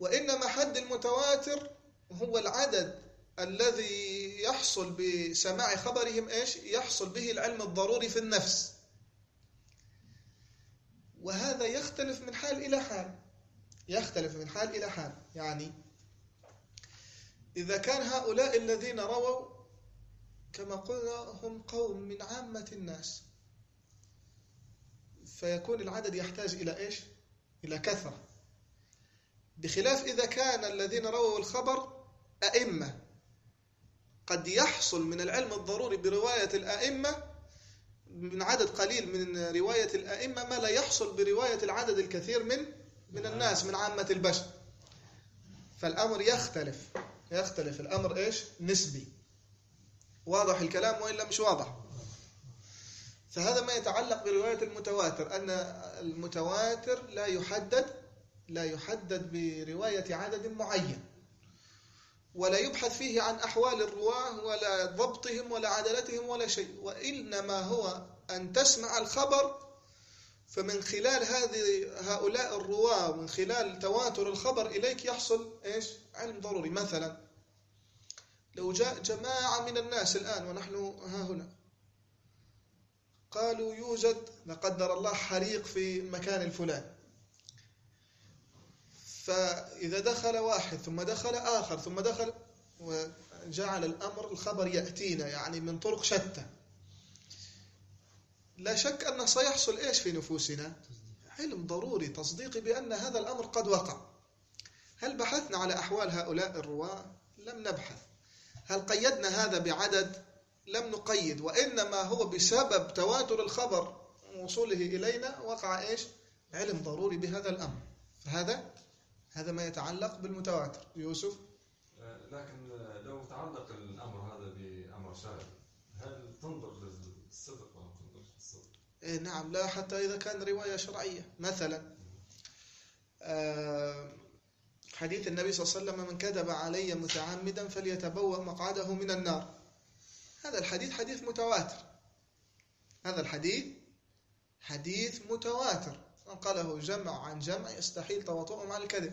وإنما حد المتواتر هو العدد الذي يحصل بسماع خبرهم إيش؟ يحصل به العلم الضروري في النفس. وهذا يختلف من حال إلى حال. يختلف من حال إلى حال. يعني إذا كان هؤلاء الذين رووا كما قلنا هم قوم من عامة الناس. فيكون العدد يحتاج إلى إيش؟ إلى كثرة. بخلاف إذا كان الذين رووا الخبر أئمة. قد يحصل من العلم الضروري برواية الأئمة من عدد قليل من رواية الأئمة ما لا يحصل برواية العدد الكثير من من الناس من عامة البشر. فالأمر يختلف. يختلف. الأمر إيش؟ نسبي. واضح الكلام وإلا مش واضح. فهذا ما يتعلق برواية المتواتر أن المتواتر لا يحدد لا يحدد برواية عدد معين ولا يبحث فيه عن أحوال الرواة ولا ضبطهم ولا عدلتهم ولا شيء وإنما هو أن تسمع الخبر. فمن خلال هذه هؤلاء الرواة ومن خلال تواتر الخبر إليك يحصل إيش؟ علم ضروري. مثلا لو جاء جماعة من الناس الآن ونحن ها هنا. قالوا يوجد لا قدر الله حريق في مكان الفلان. فإذا دخل واحد ثم دخل آخر ثم دخل وجعل الأمر الخبر يأتينا يعني من طرق شتى. لا شك أنه سيحصل إيش في نفوسنا؟ علم ضروري تصديقي بأن هذا الأمر قد وقع. هل بحثنا على أحوال هؤلاء الرواة؟ لم نبحث. هل قيدنا هذا بعدد؟ لم نقيد وإنما هو بسبب تواتر الخبر وصوله إلينا وقع إيش؟ علم ضروري بهذا الأمر. فهذا هذا ما يتعلق بالمتواتر. يوسف؟ آه، لكن لو تعلق الأمر هذا بأمر شرعي هل تنظر للصدق ولا تنظر للصدق؟ إيه نعم لا حتى إذا كان رواية شرعية. مثلا آه، حديث النبي صلى الله عليه وسلم من كذب علي متعمدا فليتبوأ مقعده من النار. هذا الحديث حديث متواتر. هذا الحديث حديث متواتر. قاله جمع عن جمع يستحيل تواطؤهم على الكذب.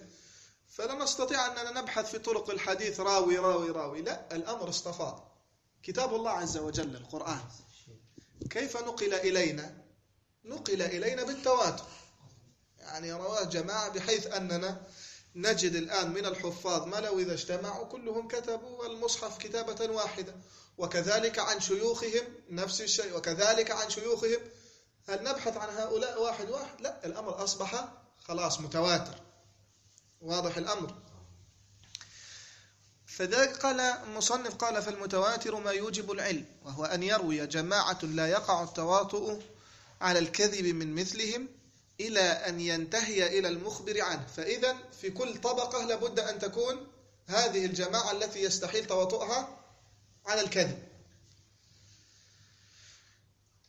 فلا نستطيع أننا نبحث في طرق الحديث راوي راوي راوي. لا الأمر استفاض كتاب الله عز وجل القرآن. كيف نقل إلينا؟ نقل إلينا بالتواتر. يعني رواه جماعة بحيث أننا نجد الآن من الحفاظ ما لو إذا اجتمعوا كلهم كتبوا المصحف كتابة واحدة. وكذلك عن شيوخهم نفس الشيء. وكذلك عن شيوخهم هل نبحث عن هؤلاء واحد واحد؟ لا الأمر أصبح خلاص متواتر. واضح الأمر. فذلك قال المصنف قال فالمتواتر ما يوجب العلم وهو أن يروي جماعة لا يقع التواطؤ على الكذب من مثلهم إلى أن ينتهي إلى المخبر عنه. فإذا في كل طبقة لابد أن تكون هذه الجماعة التي يستحيل تواطؤها على الكذب.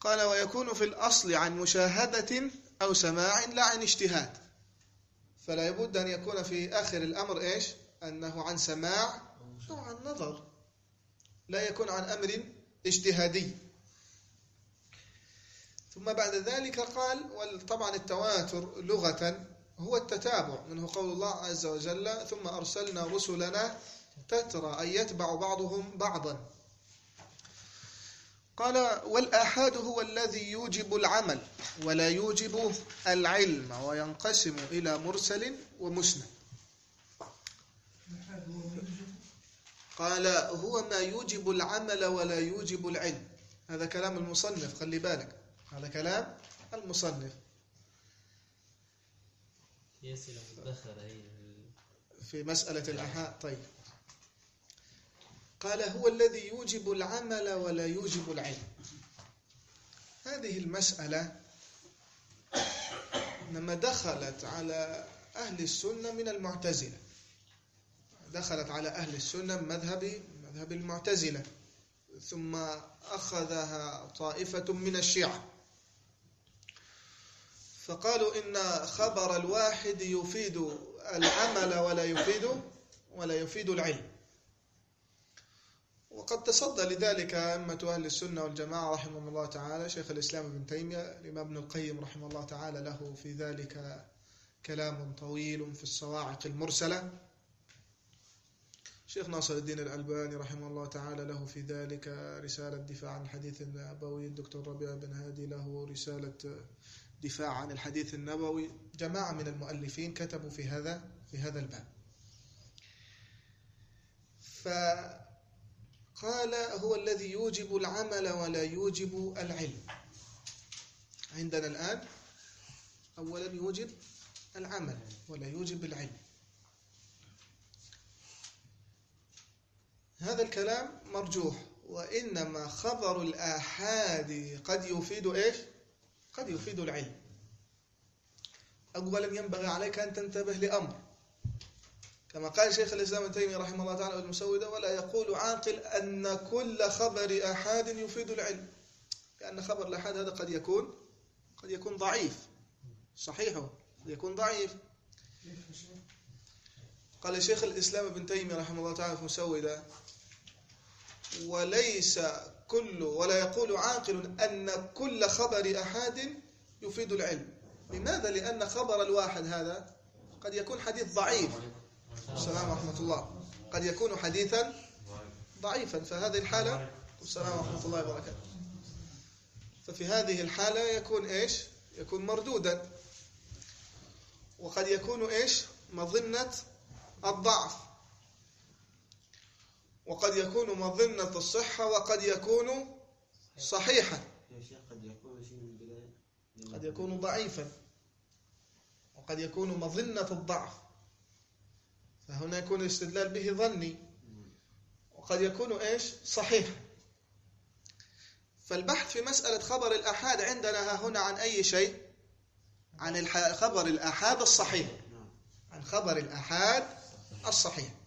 قال ويكون في الأصل عن مشاهدة أو سماع لا عن اجتهاد. فلا يبد أن يكون في آخر الأمر إيش؟ أنه عن سماع أو عن نظر. لا يكون عن أمر اجتهادي. ثم بعد ذلك قال وطبعا التواتر لغة هو التتابع منه قول الله عز وجل ثم أرسلنا رسلنا تترى أن يتبع بعضهم بعضا. قال والآحاد هو الذي يوجب العمل ولا يوجب العلم وينقسم إلى مرسل ومسند. قال هو ما يوجب العمل ولا يوجب العلم. هذا كلام المصنف خلي بالك. هذا كلام المصنف. مدخرة هي في مسألة الآحاد طيب. قال هو الذي يوجب العمل ولا يوجب العلم؟ هذه المسألة لما دخلت على أهل السنة من المعتزلة. دخلت على أهل السنة مذهب مذهب المعتزلة ثم أخذها طائفة من الشيعة. فقالوا إن خبر الواحد يفيد العمل ولا يفيد ولا يفيد العلم. وقد تصدى لذلك أئمة أهل السنة والجماعة رحمهم الله تعالى شيخ الإسلام ابن تيمية الإمام ابن القيم رحمه الله تعالى له في ذلك كلام طويل في الصواعق المرسلة. شيخ ناصر الدين الألباني رحمه الله تعالى له في ذلك رسالة دفاع عن الحديث النبوي الدكتور ربيع بن هادي له رسالة دفاع عن الحديث النبوي. جماعة من المؤلفين كتبوا في هذا في هذا الباب. فقال هو الذي يوجب العمل ولا يوجب العلم. عندنا الآن أولا يوجب العمل ولا يوجب العلم. هذا الكلام مرجوح وإنما خبر الآحاد قد يفيد إيش؟ قد يفيد العلم. أولا ينبغي عليك أن تنتبه لأمر. كما قال شيخ الإسلام ابن تيمية رحمه الله تعالى والمسودة ولا يقول عاقل أن كل خبر آحاد يفيد العلم. لأن خبر الآحاد هذا قد يكون قد يكون ضعيف. صحيح هو قد يكون ضعيف. قال شيخ الإسلام ابن تيمية رحمه الله تعالى في مسودة وليس كل ولا يقول عاقل أن كل خبر أحد يفيد العلم. لماذا؟ لأن خبر الواحد هذا قد يكون حديث ضعيف. السلام ورحمة الله. قد يكون حديثا ضعيفا. فهذه الحالة السلام ورحمة الله وبركاته. ففي هذه الحالة يكون إيش؟ يكون مردودا. وقد يكون إيش؟ مظنة الضعف. وقد يكون مظنة الصحة وقد يكون صحيحا. قد يكون ضعيفا. وقد يكون مظنة الضعف. فهنا يكون الاستدلال به ظني. وقد يكون إيش؟ صحيح فالبحث في مسألة خبر الأحاد عندنا هنا عن أي شيء؟ عن خبر الأحاد الصحيح. عن خبر الأحاد الصحيح.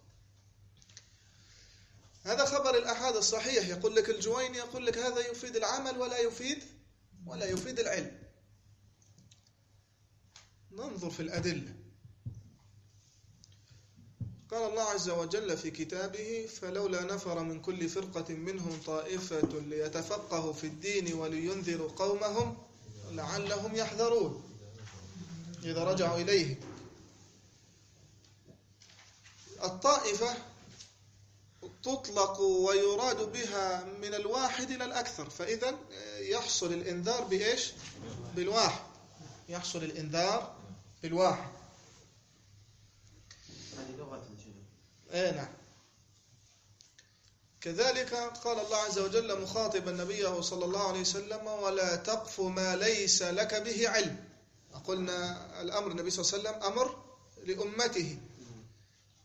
هذا خبر الأحاد الصحيح. يقول لك الجويني يقول لك هذا يفيد العمل ولا يفيد؟ ولا يفيد العلم. ننظر في الأدلة. قال الله عز وجل في كتابه فلولا نفر من كل فرقة منهم طائفة ليتفقهوا في الدين ولينذروا قومهم لعلهم يحذرون. إذا رجعوا إليه. الطائفة تطلق ويراد بها من الواحد إلى الأكثر فإذا يحصل الإنذار بإيش؟ بالواحد. يحصل الإنذار بالواحد. هذه لغة اي نعم. كذلك قال الله عز وجل مخاطبا نبيه صلى الله عليه وسلم ولا تقف ما ليس لك به علم. قلنا الأمر النبي صلى الله عليه وسلم أمر لأمته.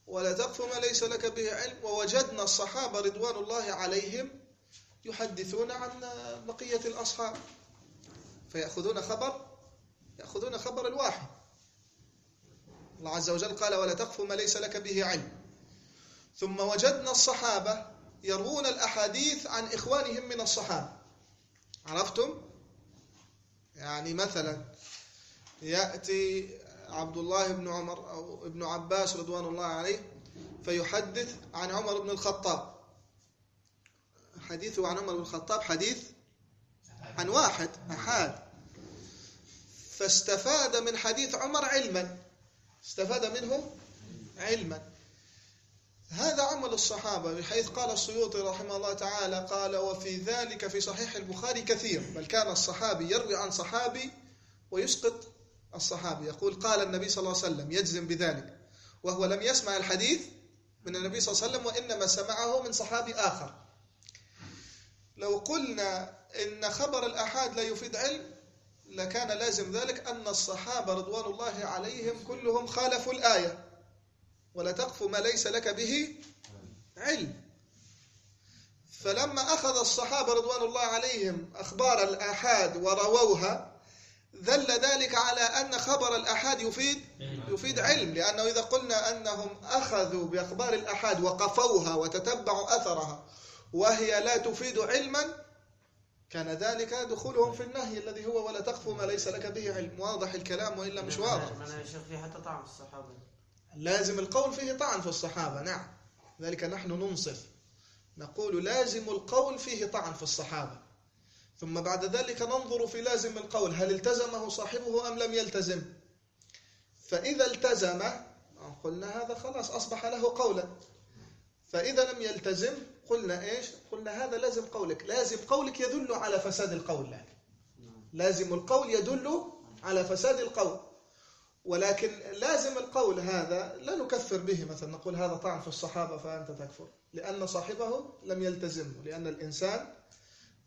ولا تقف ما ليس لك به علم. ووجدنا الصحابة رضوان الله عليهم يحدثون عن بقية الأصحاب. فيأخذون خبر يأخذون خبر الواحد. الله عز وجل قال ولا تقف ما ليس لك به علم. ثم وجدنا الصحابة يروون الأحاديث عن إخوانهم من الصحابة. عرفتم؟ يعني مثلا يأتي عبد الله بن عمر أو ابن عباس رضوان الله عليه فيحدث عن عمر بن الخطاب. حديثه عن عمر بن الخطاب حديث عن واحد أحاد فاستفاد من حديث عمر علما. استفاد منه علما. هذا عمل الصحابة بحيث قال السيوطي رحمه الله تعالى قال وفي ذلك في صحيح البخاري كثير بل كان الصحابي يروي عن صحابي ويسقط الصحابي يقول قال النبي صلى الله عليه وسلم يجزم بذلك وهو لم يسمع الحديث من النبي صلى الله عليه وسلم وإنما سمعه من صحابي آخر. لو قلنا إن خبر الأحاد لا يفيد علم لكان لازم ذلك أن الصحابة رضوان الله عليهم كلهم خالفوا الآية. ولا تقف ما ليس لك به علم. فلما أخذ الصحابة رضوان الله عليهم أخبار الآحاد ورووها دل ذلك على أن خبر الآحاد يفيد يفيد علم لأنه إذا قلنا أنهم أخذوا بأخبار الآحاد وقفوها وتتبعوا أثرها وهي لا تفيد علما كان ذلك دخولهم في النهي الذي هو ولا تقف ما ليس لك به علم. واضح الكلام وإلا مش واضح. أنا شيخ في حتى طعن الصحابة. لازم القول فيه طعن في الصحابة نعم. ذلك نحن ننصف. نقول لازم القول فيه طعن في الصحابة. ثم بعد ذلك ننظر في لازم القول هل التزمه صاحبه أم لم يلتزم؟ فإذا التزم قلنا هذا خلاص أصبح له قولا. فإذا لم يلتزم قلنا إيش؟ قلنا هذا لازم قولك. لازم قولك يدل على فساد القول. لك لازم القول يدل على فساد القول. ولكن لازم القول هذا لا نكفر به مثلا نقول هذا طعن في الصحابة فأنت تكفر. لأن صاحبه لم يلتزمه لأن الإنسان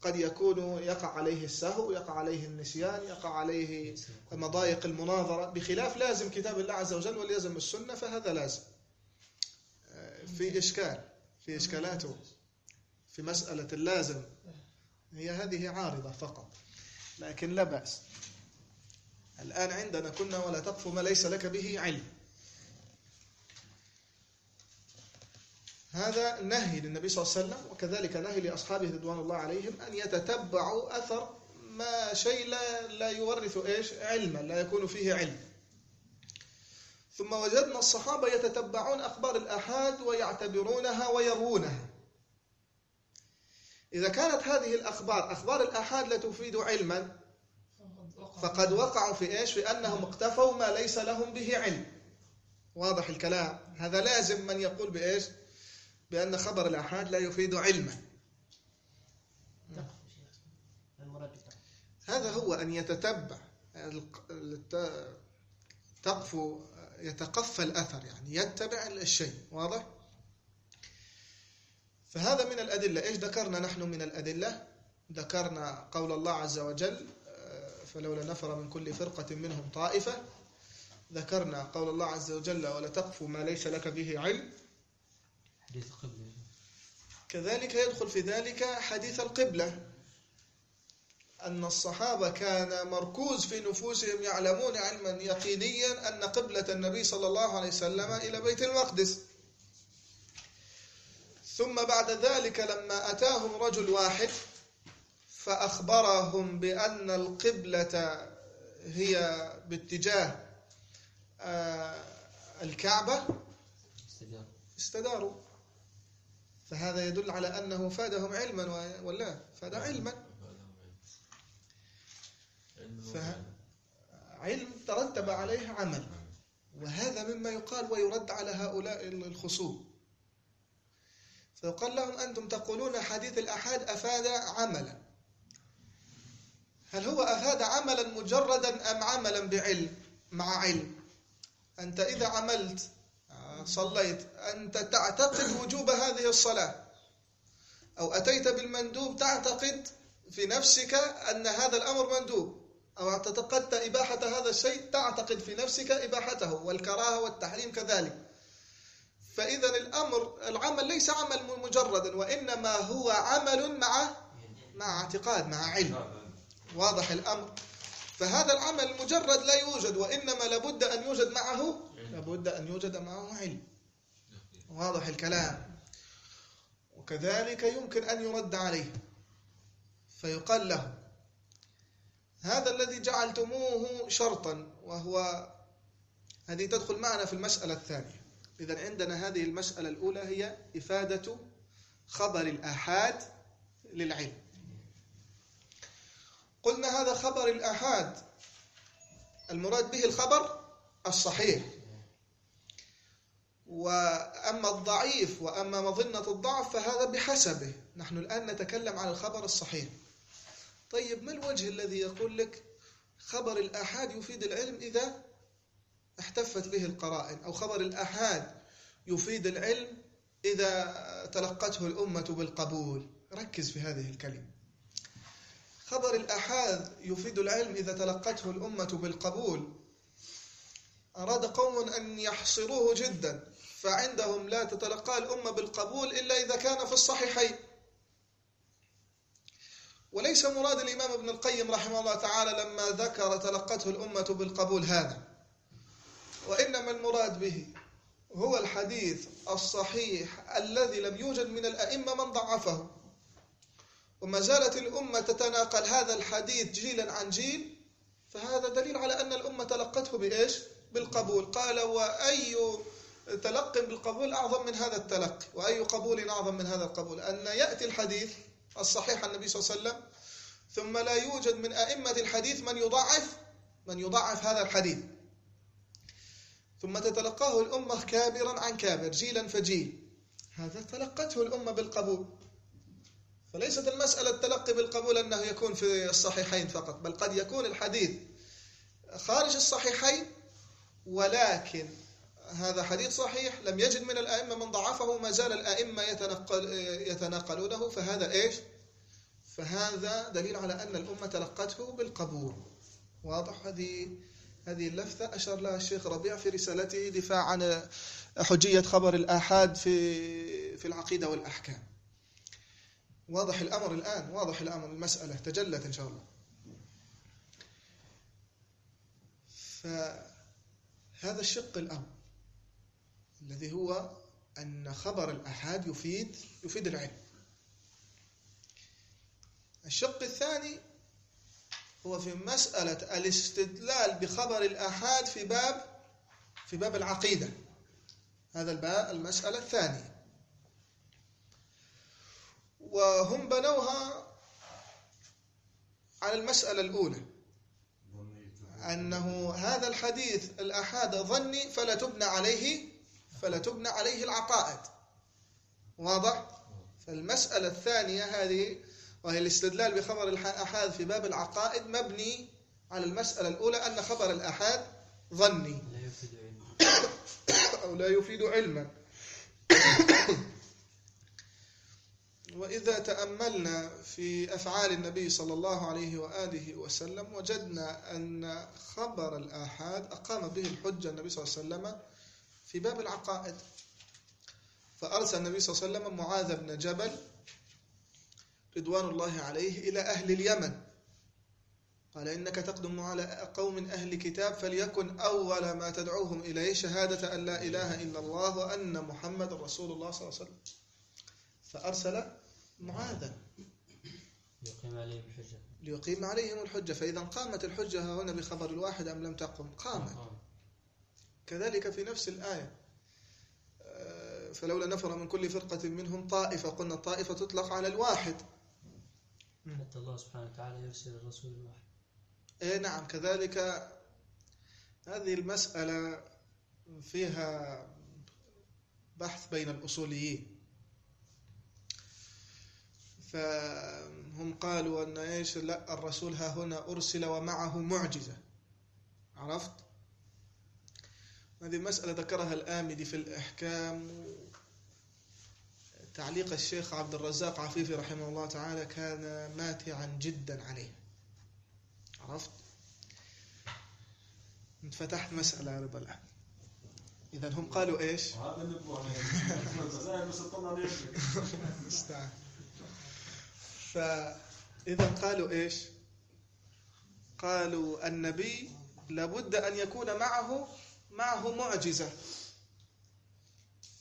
قد يكون يقع عليه السهو يقع عليه النسيان يقع عليه مضايق المناظرة. بخلاف لازم كتاب الله عز وجل وليزم السنة فهذا لازم. في إشكال في إشكالاته في مسألة اللازم. هي هذه عارضة فقط لكن لا بأس. الآن عندنا كنا ولا تقف ما ليس لك به علم. هذا نهي للنبي صلى الله عليه وسلم وكذلك نهي لأصحابه رضوان الله عليهم أن يتتبعوا أثر ما شيء لا, لا يورث إيش؟ علما لا يكون فيه علم. ثم وجدنا الصحابة يتتبعون أخبار الأحاد ويعتبرونها ويروونها إذا كانت هذه الأخبار أخبار الأحاد لا تفيد علما فقد وقعوا في إيش؟ في أنهم اقتفوا ما ليس لهم به علم. واضح الكلام؟ هذا لازم من يقول بإيش؟ بأن خبر الأحاد لا يفيد علما. هذا هو أن يتتبع تقفو يتقفى الأثر يعني يتبع الشيء واضح؟ فهذا من الأدلة. إيش ذكرنا نحن من الأدلة؟ ذكرنا قول الله عز وجل فلولا نفر من كل فرقة منهم طائفة. ذكرنا قول الله عز وجل ولا تقف ما ليس لك به علم. حديث القبلة. كذلك يدخل في ذلك حديث القبلة أن الصحابة كان مركوز في نفوسهم يعلمون علما يقينيا أن قبلة النبي صلى الله عليه وسلم إلى بيت المقدس. ثم بعد ذلك لما أتاهم رجل واحد فأخبرهم بأن القبلة هي باتجاه الكعبة. استداروا. فهذا يدل على أنه فادهم علما ولا؟ فاد علما. فعلم ترتب عليه عمل. وهذا مما يقال ويرد على هؤلاء الخصوم. فيقال لهم أنتم تقولون حديث الأحاد أفاد عملا. هل هو أفاد عملا مجردا أم عملا بعلم؟ مع علم. أنت إذا عملت صليت أنت تعتقد وجوب هذه الصلاة؟ أو أتيت بالمندوب تعتقد في نفسك أن هذا الأمر مندوب؟ أو اعتقدت إباحة هذا الشيء تعتقد في نفسك إباحته والكراهة والتحريم كذلك؟ فإذا الأمر العمل ليس عمل مجردا وإنما هو عمل مع مع اعتقاد مع علم. واضح الأمر؟ فهذا العمل مجرد لا يوجد وإنما لابد أن يوجد معه لابد أن يوجد معه علم. واضح الكلام. وكذلك يمكن أن يرد عليه. فيقال له هذا الذي جعلتموه شرطا وهو هذه تدخل معنا في المسألة الثانية. إذا عندنا هذه المسألة الأولى هي إفادة خبر الآحاد للعلم. قلنا هذا خبر الآحاد. المراد به الخبر الصحيح. وأما الضعيف وأما مظنة الضعف فهذا بحسبه. نحن الآن نتكلم عن الخبر الصحيح. طيب ما الوجه الذي يقول لك خبر الآحاد يفيد العلم إذا احتفت به القرائن؟ أو خبر الآحاد يفيد العلم إذا تلقته الأمة بالقبول؟ ركز في هذه الكلمة. خبر الآحاد يفيد العلم إذا تلقته الأمة بالقبول. أراد قوم أن يحصروه جدا فعندهم لا تتلقى الأمة بالقبول إلا إذا كان في الصحيحين. وليس مراد الإمام ابن القيم رحمه الله تعالى لما ذكر تلقته الأمة بالقبول هذا وإنما المراد به هو الحديث الصحيح الذي لم يوجد من الأئمة من ضعفه. وما زالت الأمة تتناقل هذا الحديث جيلا عن جيل فهذا دليل على أن الأمة تلقته بإيش؟ بالقبول. قال وأي تلقي بالقبول أعظم من هذا التلقي وأي قبول أعظم من هذا القبول؟ أن يأتي الحديث الصحيح عن النبي صلى الله عليه وسلم ثم لا يوجد من أئمة الحديث من يضعف من يضعف هذا الحديث. ثم تتلقاه الأمة كابرا عن كابر جيلا فجيل. هذا تلقته الأمة بالقبول. فليست المسألة التلقي بالقبول أنه يكون في الصحيحين فقط بل قد يكون الحديث خارج الصحيحين ولكن هذا حديث صحيح لم يجد من الأئمة من ضعفه ما زال الأئمة يتنقل يتناقلونه فهذا إيش؟ فهذا دليل على أن الأمة تلقته بالقبول. واضح هذه هذه اللفتة أشار لها الشيخ ربيع في رسالته دفاع عن حجية خبر الآحاد في في العقيدة والأحكام. واضح الأمر الآن واضح الأمر المسألة تجلت إن شاء الله. فهذا الشق الأول الذي هو أن خبر الأحاد يفيد يفيد العلم. الشق الثاني هو في مسألة الاستدلال بخبر الآحاد في باب في باب العقيدة. هذا الباب المسألة الثانية. وهم بنوها على المسألة الأولى. أنه هذا الحديث الأحاد ظني فلا تبنى عليه فلا تبنى عليه العقائد. واضح؟ فالمسألة الثانية هذه وهي الاستدلال بخبر الأحاد في باب العقائد مبني على المسألة الأولى أن خبر الأحاد ظني. لا يفيد علما. أو لا يفيد علما. وإذا تأملنا في أفعال النبي صلى الله عليه وآله وسلم وجدنا أن خبر الآحاد أقام به الحجة النبي صلى الله عليه وسلم في باب العقائد. فأرسل النبي صلى الله عليه وسلم معاذ بن جبل رضوان الله عليه إلى أهل اليمن. قال إنك تقدم على قوم أهل كتاب فليكن أول ما تدعوهم إليه شهادة أن لا إله إلا الله وأن محمد رسول الله صلى الله عليه وسلم. فأرسل معاذا؟ يقيم عليهم الحجة. ليقيم عليهم الحجة. فإذا قامت الحجة هنا بخبر الواحد أم لم تقم؟ قامت. قام. كذلك في نفس الآية. آه، فلولا نفر من كل فرقة منهم طائفة قلنا الطائفة تطلق على الواحد. حتى الله سبحانه وتعالى يرسل الرسول الواحد. إيه نعم. كذلك هذه المسألة فيها بحث بين الأصوليين. فهم قالوا أن إيش؟ لا الرسول ها هنا أرسل ومعه معجزة. عرفت؟ هذه مسألة ذكرها الآمدي في الإحكام. تعليق الشيخ عبد الرزاق عفيفي رحمه الله تعالى كان ماتعا جدا عليه. عرفت؟ فتحت مسألة يا رضا الآن إذا هم قالوا إيش؟ هذا النبوة زي [laughs] [laughs] فإذا قالوا إيش؟ قالوا النبي لابد أن يكون معه معه معجزة.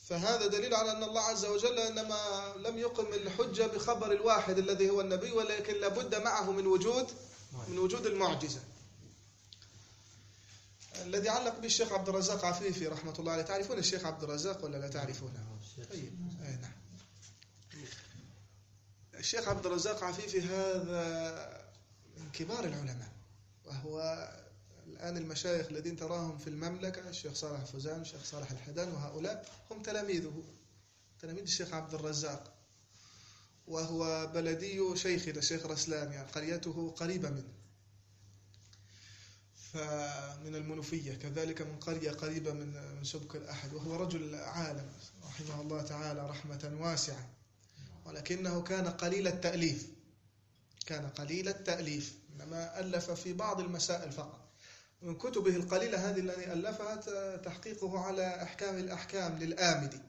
فهذا دليل على أن الله عز وجل إنما لم يقم الحجة بخبر الواحد الذي هو النبي ولكن لابد معه من وجود من وجود المعجزة. الذي علق به الشيخ عبد الرزاق عفيفي رحمة الله عليه. تعرفون الشيخ عبد الرزاق ولا لا تعرفونه؟ طيب. أي نعم. الشيخ عبد الرزاق عفيفي هذا من كبار العلماء وهو الآن المشايخ الذين تراهم في المملكة الشيخ صالح فوزان الشيخ صالح الحدان وهؤلاء هم تلاميذه تلاميذ الشيخ عبد الرزاق. وهو بلدي شيخنا الشيخ رسلان يعني قريته قريبة منه. فمن المنوفية كذلك من قرية قريبة من من سبك الأحد وهو رجل عالم رحمه الله تعالى رحمة واسعة. ولكنه كان قليل التأليف. كان قليل التأليف إنما ألف في بعض المسائل فقط. من كتبه القليلة هذه التي ألفها تحقيقه على أحكام الأحكام للآمدي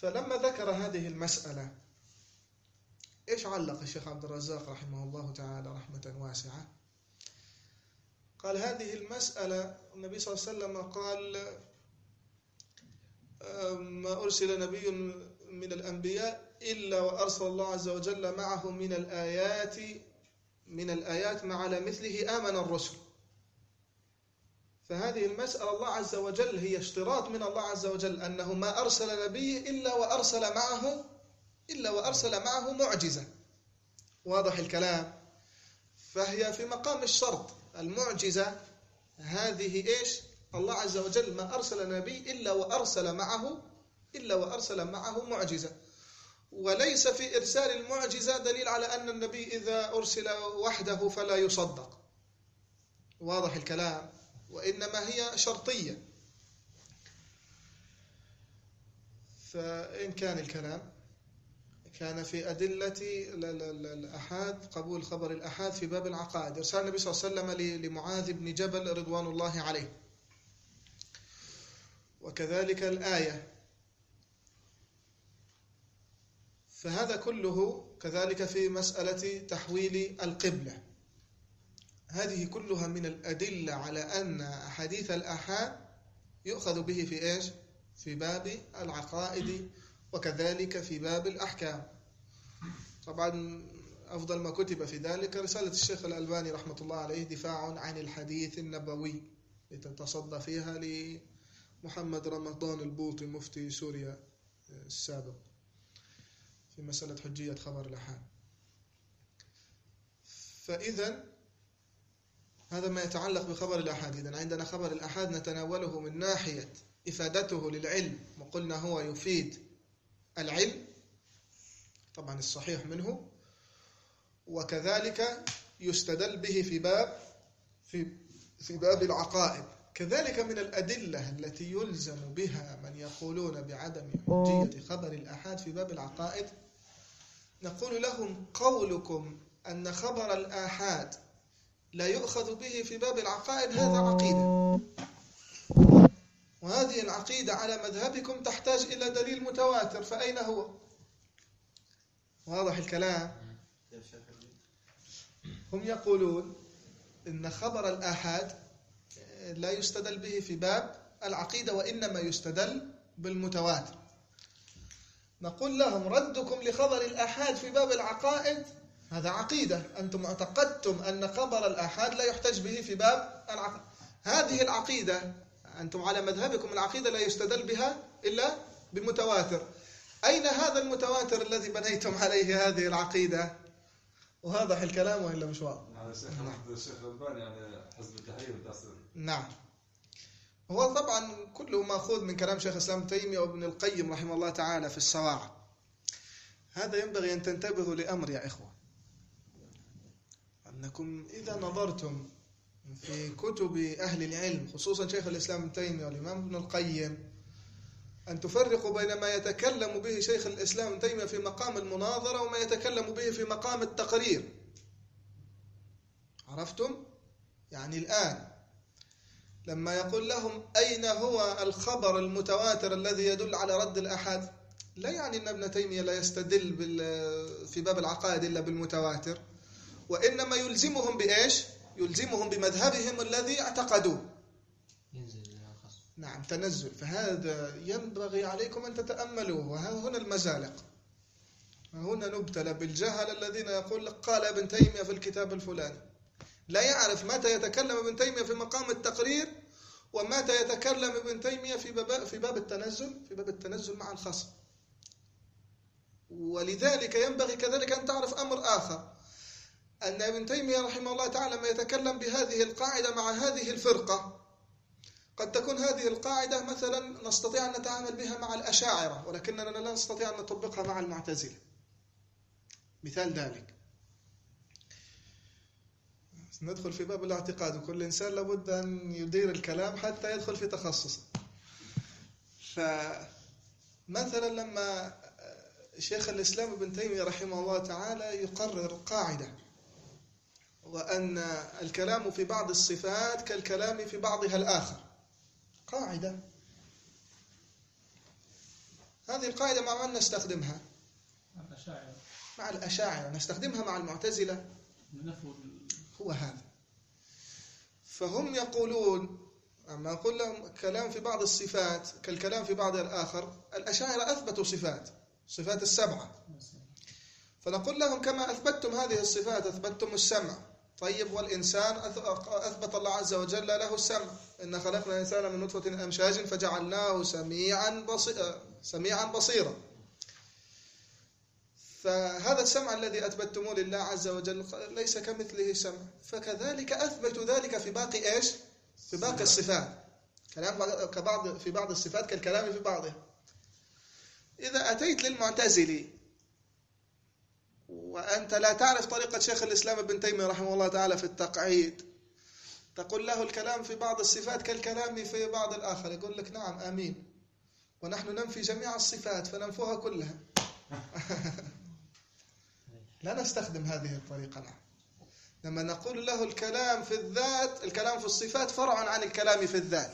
فلما ذكر هذه المسألة إيش علق الشيخ عبد الرزاق رحمه الله تعالى رحمة واسعة؟ قال هذه المسألة النبي صلى الله عليه وسلم قال ما أرسل نبي من الأنبياء إلا وأرسل الله عز وجل معه من الآيات من الآيات ما على مثله آمن الرسل. فهذه المسألة الله عز وجل هي اشتراط من الله عز وجل أنه ما أرسل نبي إلا وأرسل معه إلا وأرسل معه معجزة. واضح الكلام؟ فهي في مقام الشرط. المعجزة هذه إيش؟ الله عز وجل ما أرسل نبي إلا وأرسل معه إلا وأرسل معه معجزة. وليس في إرسال المعجزة دليل على أن النبي إذا أرسل وحده فلا يصدق. واضح الكلام. وإنما هي شرطية. فإن كان الكلام كان في أدلة ال- ال- ال- الأحاد قبول خبر الأحاد في باب العقائد. إرسال النبي صلى الله عليه وسلم لمعاذ بن جبل رضوان الله عليه. وكذلك الآية. فهذا كله كذلك في مسألة تحويل القبلة. هذه كلها من الأدلة على أن أحاديث الآحاد يؤخذ به في إيش؟ في باب العقائد وكذلك في باب الأحكام. طبعا أفضل ما كتب في ذلك رسالة الشيخ الألباني رحمة الله عليه دفاع عن الحديث النبوي لتتصدى فيها لمحمد رمضان البوطي مفتي سوريا السابق. في مسألة حجية خبر الأحاد فإذا هذا ما يتعلق بخبر الأحاد. إذا عندنا خبر الأحاد نتناوله من ناحية إفادته للعلم وقلنا هو يفيد العلم طبعا الصحيح منه وكذلك يستدل به في باب في في باب العقائد. كذلك من الأدلة التي يلزم بها من يقولون بعدم حجية خبر الآحاد في باب العقائد نقول لهم قولكم أن خبر الآحاد لا يؤخذ به في باب العقائد هذا عقيدة. وهذه العقيدة على مذهبكم تحتاج إلى دليل متواتر فأين هو؟ واضح الكلام؟ هم يقولون إن خبر الآحاد لا يستدل به في باب العقيدة وإنما يستدل بالمتواتر. نقول لهم ردكم لخبر الآحاد في باب العقائد. هذا عقيدة. أنتم اعتقدتم أن خبر الآحاد لا يحتج به في باب العقيدة. هذه العقيدة أنتم على مذهبكم العقيدة لا يستدل بها إلا بمتواتر. أين هذا المتواتر الذي بنيتم عليه هذه العقيدة؟ واضح الكلام وإلا مش واضح هذا الشيخ الشيخ الألباني يعني حزب التحرير نعم. هو طبعا كله مأخوذ من كلام شيخ الإسلام تيمية وابن القيم رحمه الله تعالى في الصواعق هذا ينبغي أن تنتبهوا لأمر يا إخوة. أنكم إذا نظرتم في كتب أهل العلم خصوصا شيخ الإسلام ابن تيمية والإمام ابن القيم أن تفرقوا بين ما يتكلم به شيخ الإسلام ابن تيمية في مقام المناظرة وما يتكلم به في مقام التقرير. عرفتم؟ يعني الآن لما يقول لهم أين هو الخبر المتواتر الذي يدل على رد الأحد؟ لا يعني أن ابن تيمية لا يستدل في باب العقائد إلا بالمتواتر. وإنما يلزمهم بإيش؟ يلزمهم بمذهبهم الذي اعتقدوه. ينزل نعم تنزل. فهذا ينبغي عليكم أن تتأملوه. وها هنا المزالق. هنا نبتلى بالجهل الذين يقول لك قال ابن تيمية في الكتاب الفلاني. لا يعرف متى يتكلم ابن تيمية في مقام التقرير ومتى يتكلم ابن تيمية في باب في باب التنزل في باب التنزل مع الخصم ولذلك ينبغي كذلك أن تعرف أمر آخر أن ابن تيمية رحمه الله تعالى لما يتكلم بهذه القاعدة مع هذه الفرقة. قد تكون هذه القاعدة مثلا نستطيع أن نتعامل بها مع الأشاعرة ولكننا لا نستطيع أن نطبقها مع المعتزلة. مثال ذلك. ندخل في باب الاعتقاد وكل إنسان لابد أن يدير الكلام حتى يدخل في تخصصه. فمثلا لما شيخ الإسلام ابن تيمية رحمه الله تعالى يقرر قاعدة وأن الكلام في بعض الصفات كالكلام في بعضها الآخر. قاعدة. هذه القاعدة مع من نستخدمها؟ الأشاعرة. مع الأشاعرة. نستخدمها مع المعتزلة. نفوا هو هذا. فهم يقولون أما أقول لهم كلام في بعض الصفات كالكلام في بعض الآخر الأشاعرة أثبتوا صفات صفات السبعة. فنقول لهم كما أثبتتم هذه الصفات أثبتتم السمع. طيب والإنسان أث- أثبت الله عز وجل له السمع. إن خلقنا الإنسان من نطفة أمشاج فجعلناه سميعا بصيرا سميعا بصيرا. فهذا السمع الذي أثبتموه لله عز وجل ليس كمثله سمع. فكذلك أثبتوا ذلك في باقي إيش؟ في باقي الصفات. كلام بعض- كبعض في بعض الصفات كالكلام في بعضها إذا أتيت للمعتزلي وأنت لا تعرف طريقة شيخ الإسلام ابن تيمية رحمه الله تعالى في التقعيد تقول له الكلام في بعض الصفات كالكلام في بعض الآخر. يقول لك نعم آمين. ونحن ننفي جميع الصفات فننفوها كلها. [laughs] لا نستخدم هذه الطريقة نعم لما نقول له الكلام في الذات الكلام في الصفات فرع عن الكلام في الذات.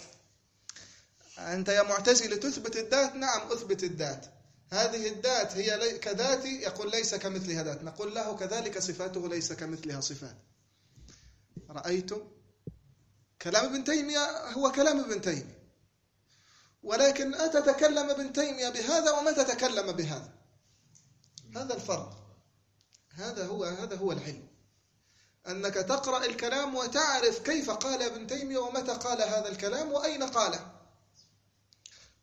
أنت يا معتزلة تثبت الذات؟ نعم أثبت الذات. هذه الذات هي كذاتي يقول ليس كمثلها ذات. نقول له كذلك صفاته ليس كمثلها صفات. رأيتم؟ كلام ابن تيمية هو كلام ابن تيمية. ولكن أتتكلم ابن تيمية بهذا وما تتكلم بهذا؟ هذا الفرق. هذا هو هذا هو العلم. أنك تقرأ الكلام وتعرف كيف قال ابن تيمية ومتى قال هذا الكلام وأين قاله.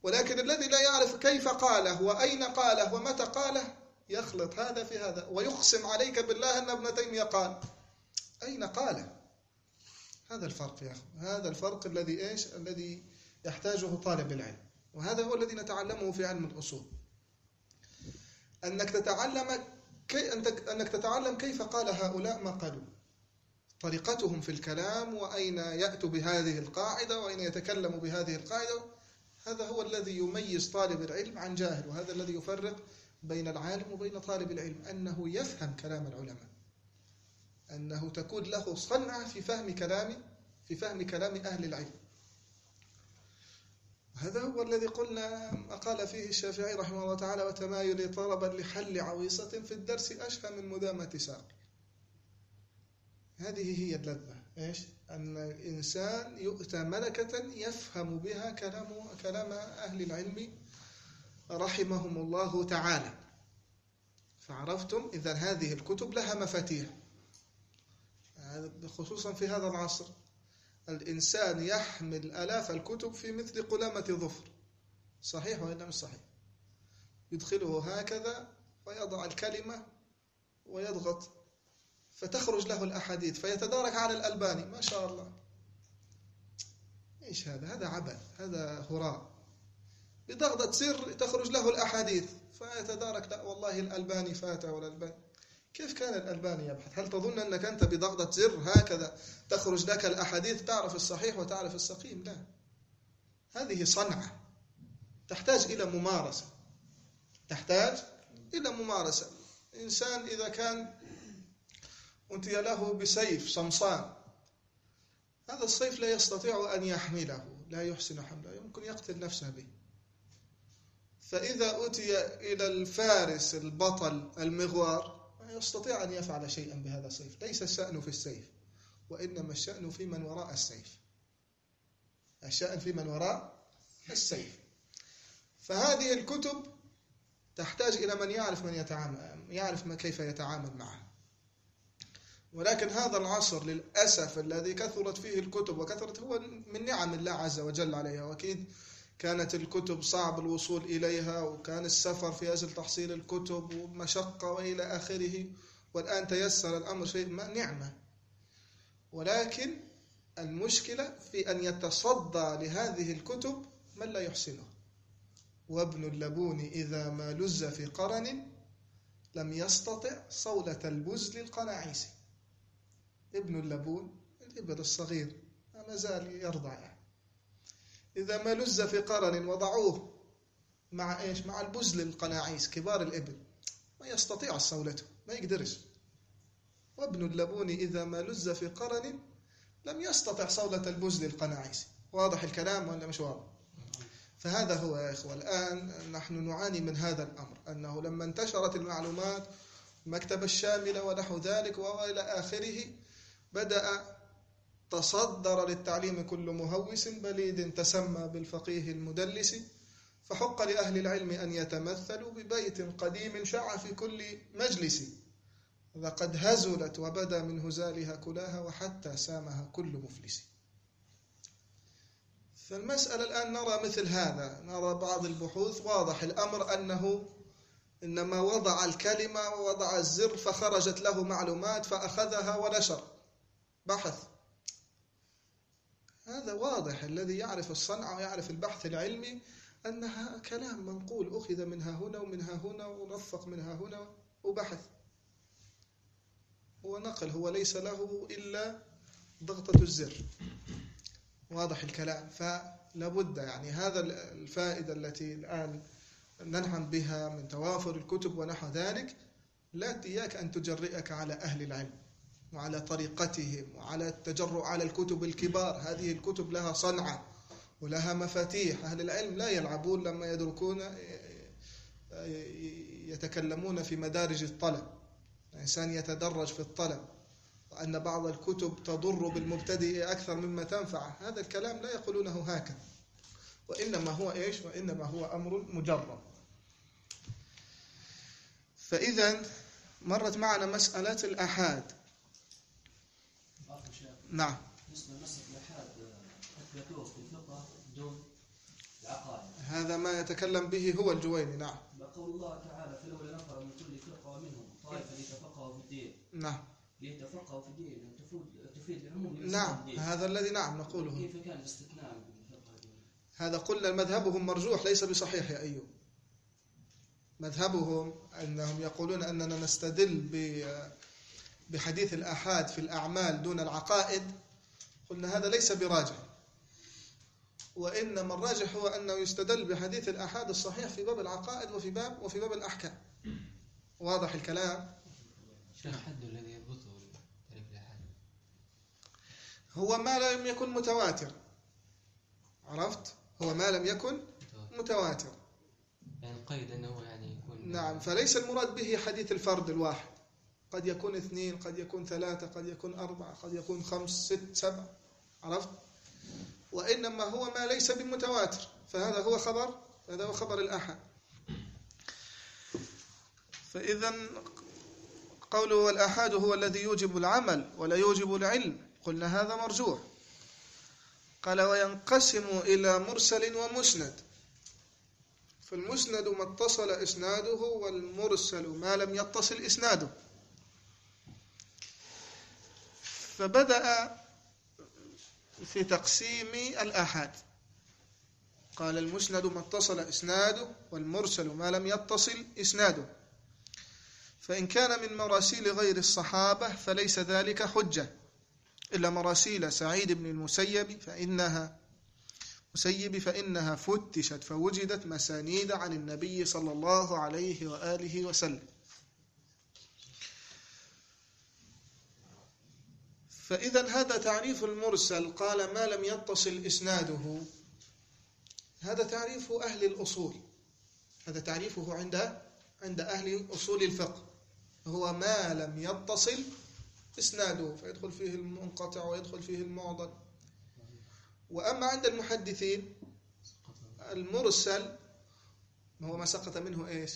ولكن الذي لا يعرف كيف قاله وأين قاله ومتى قاله يخلط هذا في هذا ويقسم عليك بالله أن ابن تيمية قال. أين قاله؟ هذا الفرق يا أخي. هذا الفرق الذي إيش؟ الذي يحتاجه طالب العلم. وهذا هو الذي نتعلمه في علم الأصول. أنك تتعلم كي أنك تتعلم كيف قال هؤلاء ما قالوا. طريقتهم في الكلام وأين يأتوا بهذه القاعدة وأين يتكلم بهذه القاعدة. هذا هو الذي يميز طالب العلم عن جاهل وهذا الذي يفرق بين العالم وبين طالب العلم أنه يفهم كلام العلماء. أنه تكون له صنعة في فهم كلام في فهم كلام أهل العلم. هذا هو الذي قلنا قال فيه الشافعي رحمه الله تعالى وتمايلي طلبا لحل عويصة في الدرس أشهى من مدامة ساق هذه هي اللذة إيش؟ أن الإنسان يؤتى ملكة يفهم بها كلام كلام أهل العلم رحمهم الله تعالى. فعرفتم؟ إذا هذه الكتب لها مفاتيح خصوصا في هذا العصر. الإنسان يحمل آلاف الكتب في مثل قلامة ظفر. صحيح ولا مش صحيح؟ يدخله هكذا ويضع الكلمة ويضغط فتخرج له الأحاديث فيتدارك على الألباني. ما شاء الله. إيش هذا؟ هذا عبث هذا هراء. بضغطة سر تخرج له الأحاديث فيتدارك لا والله الألباني فاته ولا الألباني. كيف كان الألباني يبحث؟ هل تظن أنك أنت بضغطة زر هكذا تخرج لك الأحاديث تعرف الصحيح وتعرف السقيم؟ لا. هذه صنعة. تحتاج إلى ممارسة. تحتاج إلى ممارسة. إنسان إذا كان أتي له بسيف صمصان هذا السيف لا يستطيع أن يحمله لا يحسن حمله يمكن يقتل نفسه به. فإذا أتي إلى الفارس البطل المغوار يستطيع أن يفعل شيئا بهذا السيف. ليس الشأن في السيف وإنما الشأن في من وراء السيف. الشأن في من وراء السيف. فهذه الكتب تحتاج إلى من يعرف من يتعامل يعرف ما كيف يتعامل معها. ولكن هذا العصر للأسف الذي كثرت فيه الكتب وكثرت هو من نعم الله عز وجل عليها وأكيد كانت الكتب صعب الوصول إليها وكان السفر في أجل تحصيل الكتب ومشقة وإلى آخره. والآن تيسر الأمر شيء ما نعمة. ولكن المشكلة في أن يتصدى لهذه الكتب من لا يحسنه. وابن اللبون إذا ما لز في قرن لم يستطع صولة البزل القناعيسي ابن اللبون الإبل الصغير ما زال يرضع. يعني إذا ما لز في قرن وضعوه مع إيش؟ مع البزل القناعيس كبار الإبل ما يستطيع صولته ما يقدرش وابن اللبون إذا ما لز في قرن لم يستطع صولة البزل القناعيس. واضح الكلام ولا مش واضح؟ فهذا هو يا إخوة الآن نحن نعاني من هذا الأمر أنه لما انتشرت المعلومات المكتبة الشاملة ونحو ذلك وإلى آخره بدأ تصدر للتعليم كل مهوس بليد تسمى بالفقيه المدلس فحق لأهل العلم أن يتمثلوا ببيت قديم شع في كل مجلس. لقد هزلت وبدا من هزالها كلاها وحتى سامها كل مفلس. فالمسألة الآن نرى مثل هذا. نرى بعض البحوث واضح الأمر أنه إنما وضع الكلمة ووضع الزر فخرجت له معلومات فأخذها ونشر. بحث. هذا واضح الذي يعرف الصنعة ويعرف البحث العلمي أنها كلام منقول أخذ منها هنا ومنها هنا ونفق منها هنا وبحث. هو نقل هو ليس له إلا ضغطة الزر. واضح الكلام. فلابد يعني هذا الفائدة التي الآن ننعم بها من توافر الكتب ونحو ذلك. لا إياك أن تجرئك على أهل العلم. وعلى طريقتهم وعلى التجرؤ على الكتب الكبار. هذه الكتب لها صنعة ولها مفاتيح. أهل العلم لا يلعبون لما يدركون يتكلمون في مدارج الطلب. الإنسان يتدرج في الطلب وأن بعض الكتب تضر بالمبتدئ أكثر مما تنفع. هذا الكلام لا يقولونه هكذا. وإنما هو إيش؟ وإنما هو أمر مجرد فإذا مرت معنا مسألة الأحاد. نعم. بالنسبة لمسألة الإلحاد أثبتوه في الفقه دون العقائد. هذا ما يتكلم به هو الجويني نعم. قول الله تعالى فلولا نفر من كل فرقة ومنهم طائفة ليتفقهوا في الدين. نعم. ليتفقهوا في الدين تفيد تفيد العموم نعم الدين. هذا الذي نعم نقوله. كيف كان الاستثناء؟ هذا قلنا مذهبهم مرجوح ليس بصحيح يا أيوب. مذهبهم أنهم يقولون أننا نستدل ب- بحديث الآحاد في الأعمال دون العقائد قلنا هذا ليس براجح وإنما الراجح هو أنه يستدل بحديث الآحاد الصحيح في باب العقائد وفي باب وفي باب الأحكام. واضح الكلام؟ شيخ حد الذي يضبطه تعريف الأحاد؟ هو ما لم يكن متواتر. عرفت؟ هو ما لم يكن متواتر. يعني قيد أنه يعني يكون نعم فليس المراد به حديث الفرد الواحد. قد يكون اثنين قد يكون ثلاثة قد يكون أربعة قد يكون خمس ست سبع. عرفت؟ وإنما هو ما ليس بمتواتر. فهذا هو خبر هذا هو خبر الأحد. فإذا قوله والآحاد هو الذي يوجب العمل ولا يوجب العلم. قلنا هذا مرجوح. قال وينقسم إلى مرسل ومسند. فالمسند ما اتصل إسناده والمرسل ما لم يتصل إسناده. فبدأ في تقسيم الآحاد. قال المسند ما اتصل إسناده والمرسل ما لم يتصل إسناده. فإن كان من مراسيل غير الصحابة فليس ذلك حجة. إلا مراسيل سعيد بن المسيب فإنها مسيب فإنها فتشت فوجدت مسانيد عن النبي صلى الله عليه وآله وسلم. فإذا هذا تعريف المرسل قال ما لم يتصل إسناده. هذا تعريف أهل الأصول. هذا تعريفه عند عند أهل أصول الفقه. هو ما لم يتصل إسناده فيدخل فيه المنقطع ويدخل فيه المعضل. وأما عند المحدثين المرسل هو ما سقط منه إيش؟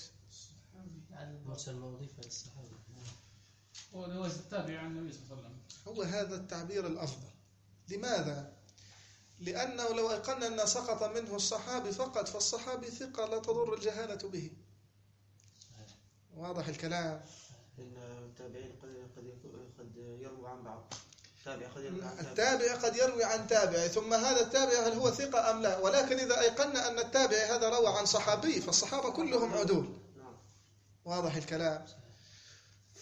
مرسل ما أضيف رواية التابع عن النبي صلى الله عليه وسلم. هو هذا التعبير الأفضل. لماذا؟ لأنه لو أيقنا أن سقط منه الصحابي فقط فالصحابي ثقة لا تضر الجهالة به. واضح الكلام. لأن التابعين قد قد يكون- قد يروى عن بعض. التابع قد يروى عن تابع. التابع قد يروي عن تابع. ثم هذا التابع هل هو ثقة أم لا؟ ولكن إذا أيقنا أن التابع هذا روى عن صحابي فالصحابة كلهم عدول. نعم. واضح الكلام.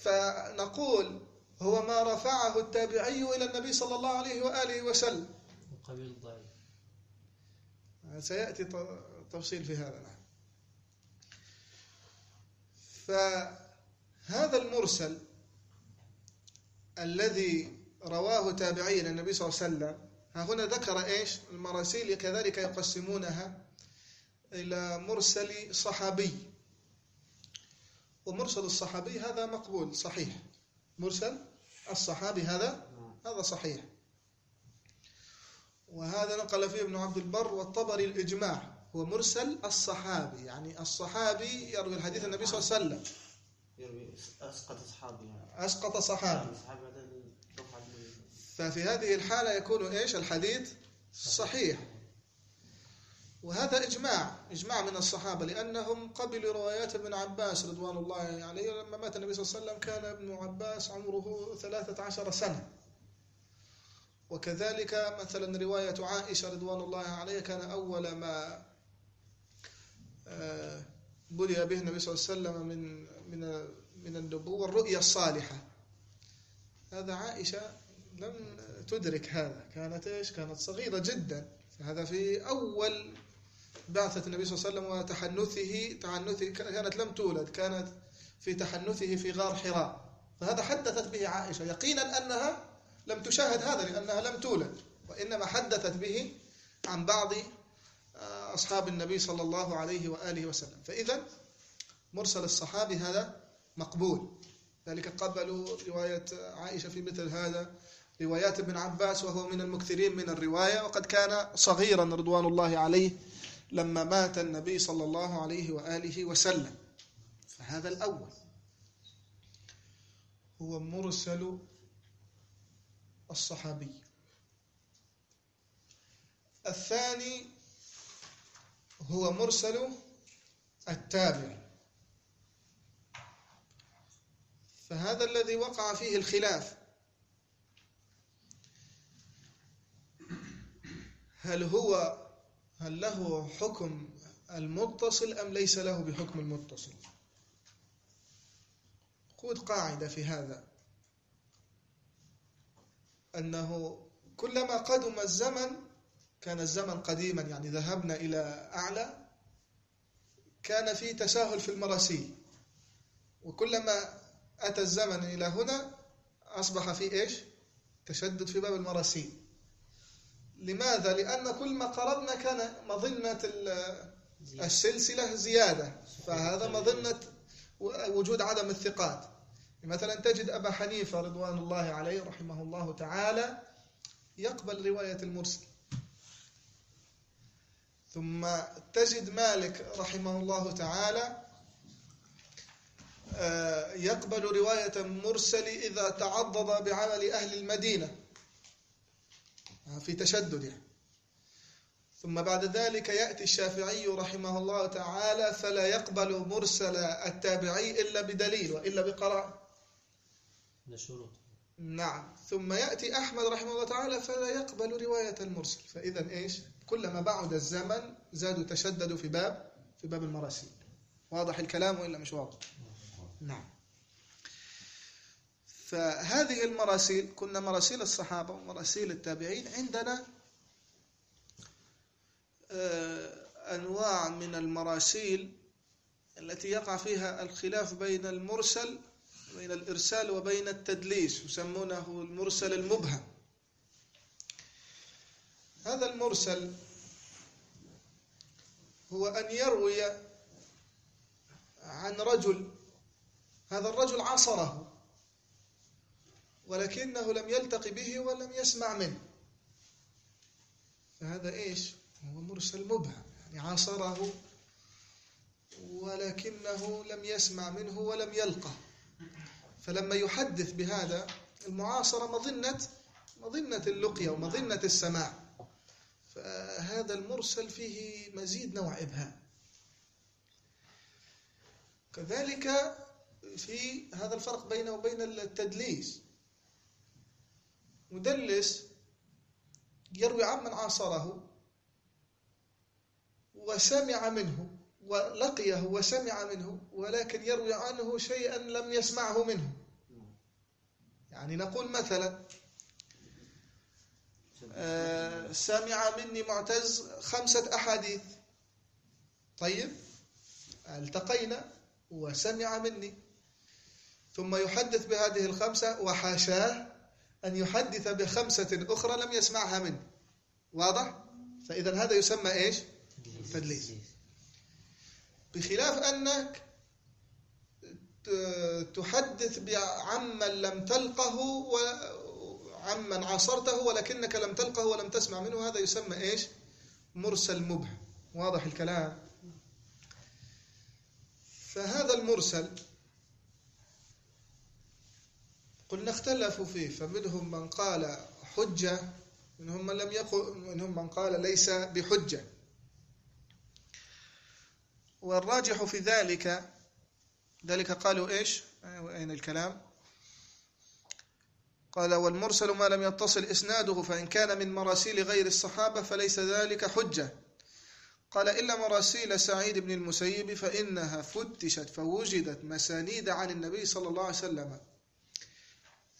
فنقول هو ما رفعه التابعي إلى النبي صلى الله عليه وآله وسلم. وقبيل ضعيف سيأتي ت- تفصيل في هذا نعم فهذا المرسل الذي رواه تابعي النبي صلى الله عليه وسلم ها هنا ذكر إيش؟ المراسيل كذلك يقسمونها إلى مرسل صحابي. ومرسل الصحابي هذا مقبول صحيح. مرسل الصحابي هذا هذا صحيح. وهذا نقل فيه ابن عبد البر والطبري الإجماع. هو مرسل الصحابي يعني الصحابي يروي الحديث النبي صلى الله عليه وسلم. يروي يعني أسقط صحابي. هذا الدفعه اللي- ففي هذه الحالة يكون إيش الحديث؟ صحيح. وهذا إجماع إجماع من الصحابة لأنهم قبلوا روايات ابن عباس رضوان الله عليه لما مات النبي صلى الله عليه وسلم كان ابن عباس عمره ثلاثة عشر سنة. وكذلك مثلا رواية عائشة رضوان الله عليها كان أول ما آه، بلي به النبي صلى الله عليه وسلم من من من النبوة الرؤيا الصالحة. هذا عائشة لم تدرك هذا كانت إيش؟ كانت صغيرة جدا. فهذا في أول بعثة النبي صلى الله عليه وسلم وتحنثه تحنثه كانت لم تولد كانت في تحنثه في غار حراء. فهذا حدثت به عائشة. يقينا أنها لم تشاهد هذا لأنها لم تولد وإنما حدثت به عن بعض آه، أصحاب النبي صلى الله عليه وآله وسلم. فإذا مرسل الصحابي هذا مقبول. ذلك قبلوا رواية عائشة في مثل هذا. روايات ابن عباس وهو من المكثرين من الرواية وقد كان صغيرا رضوان الله عليه. لما مات النبي صلى الله عليه وآله وسلم. فهذا الأول. هو مرسل الصحابي. الثاني هو مرسل التابع. فهذا الذي وقع فيه الخلاف. هل هو هل له حكم المتصل أم ليس له بحكم المتصل؟ خذ قاعدة في هذا. أنه كلما قدم الزمن كان الزمن قديما يعني ذهبنا إلى أعلى كان في تساهل في المراسيل. وكلما أتى الزمن إلى هنا أصبح في إيش؟ تشدد في باب المراسيل. لماذا؟ لأن كل ما قربنا كان مظنة ال- السلسلة زيادة. فهذا مظنة وجود عدم الثقات. مثلا تجد أبا حنيفة رضوان الله عليه رحمه الله تعالى يقبل رواية المرسل. ثم تجد مالك رحمه الله تعالى آه، يقبل رواية المرسل إذا تعضد بعمل أهل المدينة. في تشدد يعني. ثم بعد ذلك يأتي الشافعي رحمه الله تعالى فلا يقبل مرسل التابعي إلا بدليل وإلا بقراء نعم. ثم يأتي أحمد رحمه الله تعالى فلا يقبل رواية المرسل. فإذا إيش؟ كلما بعد الزمن زادوا تشددوا في باب في باب المراسيل. واضح الكلام وإلا مش واضح؟ نعم. فهذه المراسيل كنا مراسيل الصحابة ومراسيل التابعين عندنا آه، أنواع من المراسيل التي يقع فيها الخلاف بين المرسل بين الإرسال وبين التدليس يسمونه المرسل المبهم. هذا المرسل هو أن يروي عن رجل هذا الرجل عاصره ولكنه لم يلتقي به ولم يسمع منه. فهذا إيش؟ هو مرسل مبهم يعني عاصره ولكنه لم يسمع منه ولم يلقه. فلما يحدث بهذا المعاصرة مظنة مظنة اللقية ومظنة السماع. فهذا المرسل فيه مزيد نوع إبهام. كذلك في هذا الفرق بينه وبين التدليس. مدلس يروي عمن عاصره وسمع منه ولقيه وسمع منه ولكن يروي عنه شيئا لم يسمعه منه. يعني نقول مثلا آه، سمع مني معتز خمسة أحاديث. طيب التقينا وسمع مني ثم يحدث بهذه الخمسة وحاشاه أن يحدث بخمسة أخرى لم يسمعها منه. واضح؟ فإذا هذا يسمى إيش؟ تدليس. بخلاف أنك تحدث عمن لم تلقه وعمن عاصرته ولكنك لم تلقه ولم تسمع منه هذا يسمى إيش؟ مرسل مبهم واضح الكلام؟ فهذا المرسل قلنا اختلفوا فيه فمنهم من قال حجة منهم من لم يقل منهم من قال ليس بحجة. والراجح في ذلك ذلك قالوا إيش؟ اين الكلام؟ قال والمرسل ما لم يتصل إسناده فإن كان من مراسيل غير الصحابة فليس ذلك حجة. قال إلا مراسيل سعيد بن المسيب فإنها فتشت فوجدت مسانيد عن النبي صلى الله عليه وسلم.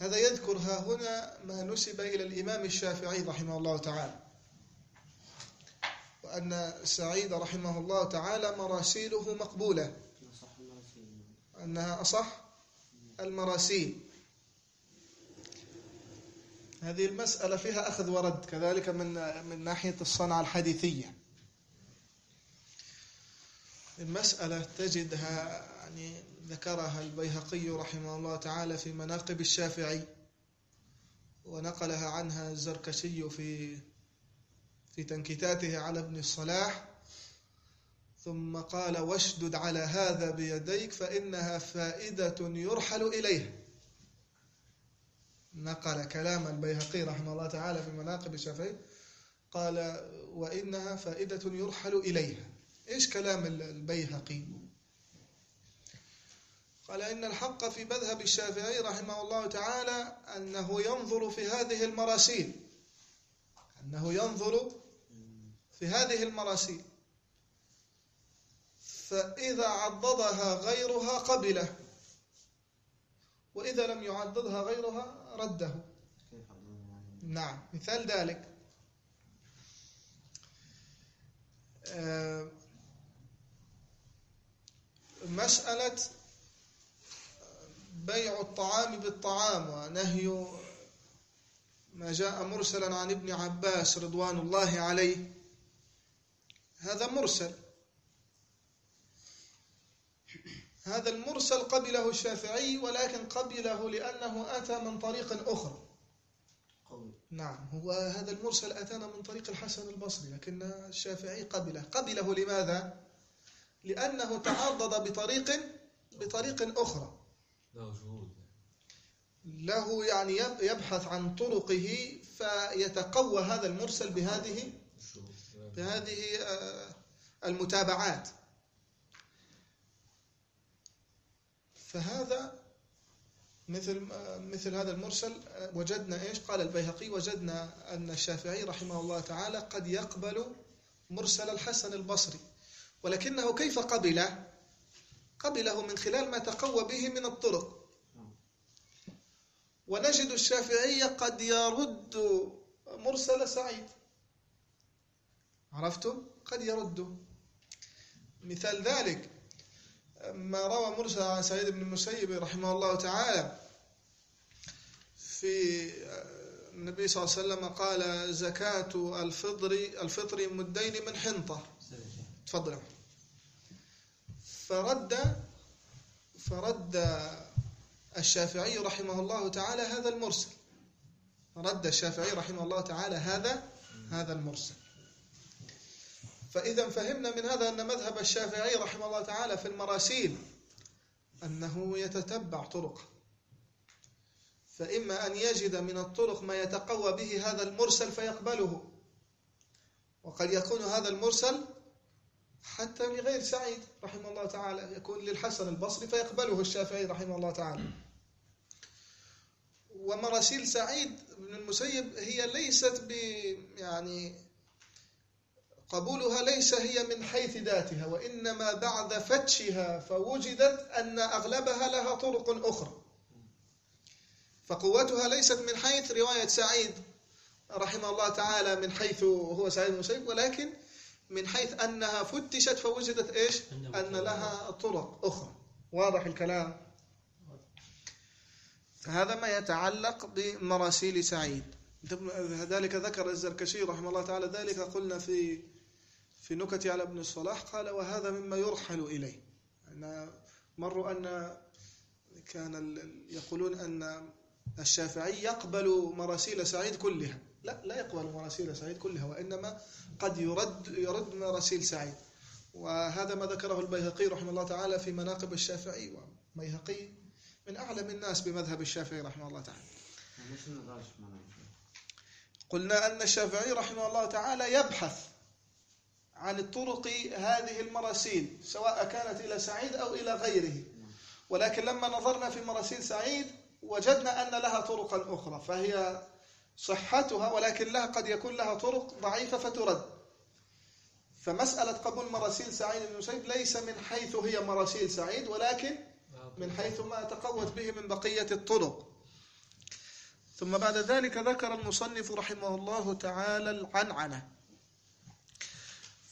هذا يذكر ها هنا ما نسب إلى الإمام الشافعي رحمه الله تعالى. وأن سعيد رحمه الله تعالى مراسيله المرسل أنها أصح المراسيل. هذه المسألة فيها أخذ ورد كذلك من من ناحية الصنعة الحديثية. المسألة تجدها يعني ذكرها البيهقي رحمه الله تعالى في مناقب الشافعي ونقلها عنها الزركشي في في تنكيتاته على ابن الصلاح. ثم قال واشدد على هذا بيديك فإنها فائدة يرحل إليها نقل كلام البيهقي رحمه الله تعالى في مناقب الشافعي قال وإنها فائدة يرحل إليها. إيش كلام البيهقي؟ قال إن الحق في مذهب الشافعي رحمه الله تعالى أنه ينظر في هذه المراسيل. أنه ينظر في هذه المراسيل. فإذا عضدها غيرها قبله. وإذا لم يعضدها غيرها رده. نعم مثال ذلك. آه، مسألة بيع الطعام بالطعام ونهي ما جاء مرسلا عن ابن عباس رضوان الله عليه. هذا مرسل. هذا المرسل قبله الشافعي ولكن قبله لأنه أتى من طريق أخرى قوي. نعم هو هذا المرسل أتانا من طريق الحسن البصري لكن الشافعي قبله. قبله لماذا؟ لأنه تعضد بطريق بطريق أخرى. له يعني يب- يبحث عن طرقه فيتقوى هذا المرسل بهذه بهذه آه، المتابعات. فهذا مثل مثل هذا المرسل آه، وجدنا إيش؟ قال البيهقي وجدنا أن الشافعي رحمه الله تعالى قد يقبل مرسل الحسن البصري ولكنه كيف قبله قبله من خلال ما تقوى به من الطرق. ونجد الشافعي قد يرد مرسل سعيد. عرفتم قد يرد. مثال ذلك ما روى مرسل عن سعيد بن المسيب رحمه الله تعالى في النبي صلى الله عليه وسلم قال زكاة الفطر الفطر مدين من حنطة. تفضل. فرد فرد الشافعي رحمه الله تعالى هذا المرسل. رد الشافعي رحمه الله تعالى هذا هذا المرسل. فإذا فهمنا من هذا أن مذهب الشافعي رحمه الله تعالى في المراسيل أنه يتتبع طرقه فإما أن يجد من الطرق ما يتقوى به هذا المرسل فيقبله. وقد يكون هذا المرسل حتى لغير سعيد رحمه الله تعالى يكون للحسن البصري فيقبله الشافعي رحمه الله تعالى. ومراسيل سعيد بن المسيب هي ليست ب يعني قبولها ليس هي من حيث ذاتها وإنما بعد فتشها فوجدت أن أغلبها لها طرق أخرى. فقوتها ليست من حيث رواية سعيد رحمه الله تعالى من حيث هو سعيد المسيب ولكن من حيث أنها فتشت فوجدت إيش؟ أن لها طرق أخرى. واضح الكلام؟ فهذا ما يتعلق بمراسيل سعيد. ذلك ذكر الزركشي رحمه الله تعالى. ذلك قلنا في في نكت على ابن الصلاح. قال وهذا مما يرحل إليه. أن مروا أن كان يقولون أن الشافعي يقبل مراسيل سعيد كلها. لا لا يقبل مراسيل سعيد كلها وإنما قد يرد يرد مراسيل سعيد. وهذا ما ذكره البيهقي رحمه الله تعالى في مناقب الشافعي والبيهقي من أعلم الناس بمذهب الشافعي رحمه الله تعالى. قلنا أن الشافعي رحمه الله تعالى يبحث عن الطرق هذه المراسيل سواء كانت إلى سعيد أو إلى غيره. ولكن لما نظرنا في مراسيل سعيد وجدنا أن لها طرقا أخرى فهي صحتها ولكن لها قد يكون لها طرق ضعيفة فترد. فمسألة قبول مراسيل سعيد بن المسيب ليس من حيث هي مراسيل سعيد ولكن من حيث ما تقوت به من بقية الطرق. ثم بعد ذلك ذكر المصنف رحمه الله تعالى العنعنة.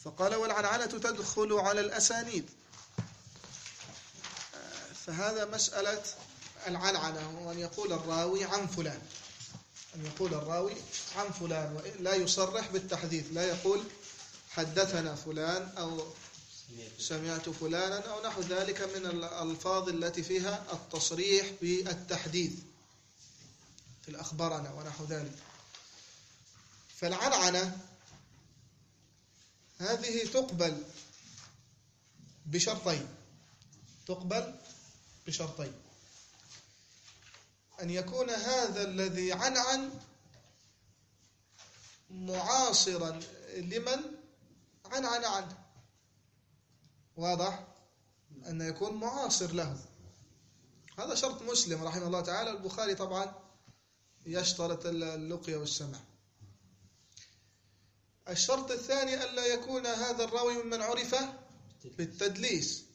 فقال والعنعنة تدخل على الأسانيد. فهذا مسألة العنعنة وأن يقول الراوي عن فلان. أن يقول الراوي عن فلان ولا يصرح بالتحديث لا يقول حدثنا فلان أو سمعت فلانا أو نحو ذلك من الألفاظ التي فيها التصريح بالتحديث في الأخبرنا ونحو ذلك. فالعنعنة هذه تقبل بشرطين تقبل بشرطين. أن يكون هذا الذي عنعن معاصرا. لمن؟ عنعن عنه. واضح؟ أن يكون معاصر له. هذا شرط مسلم رحمه الله تعالى. البخاري طبعا يشترط اللقية والسمع. الشرط الثاني ألا يكون هذا الراوي ممن عرف بالتدليس.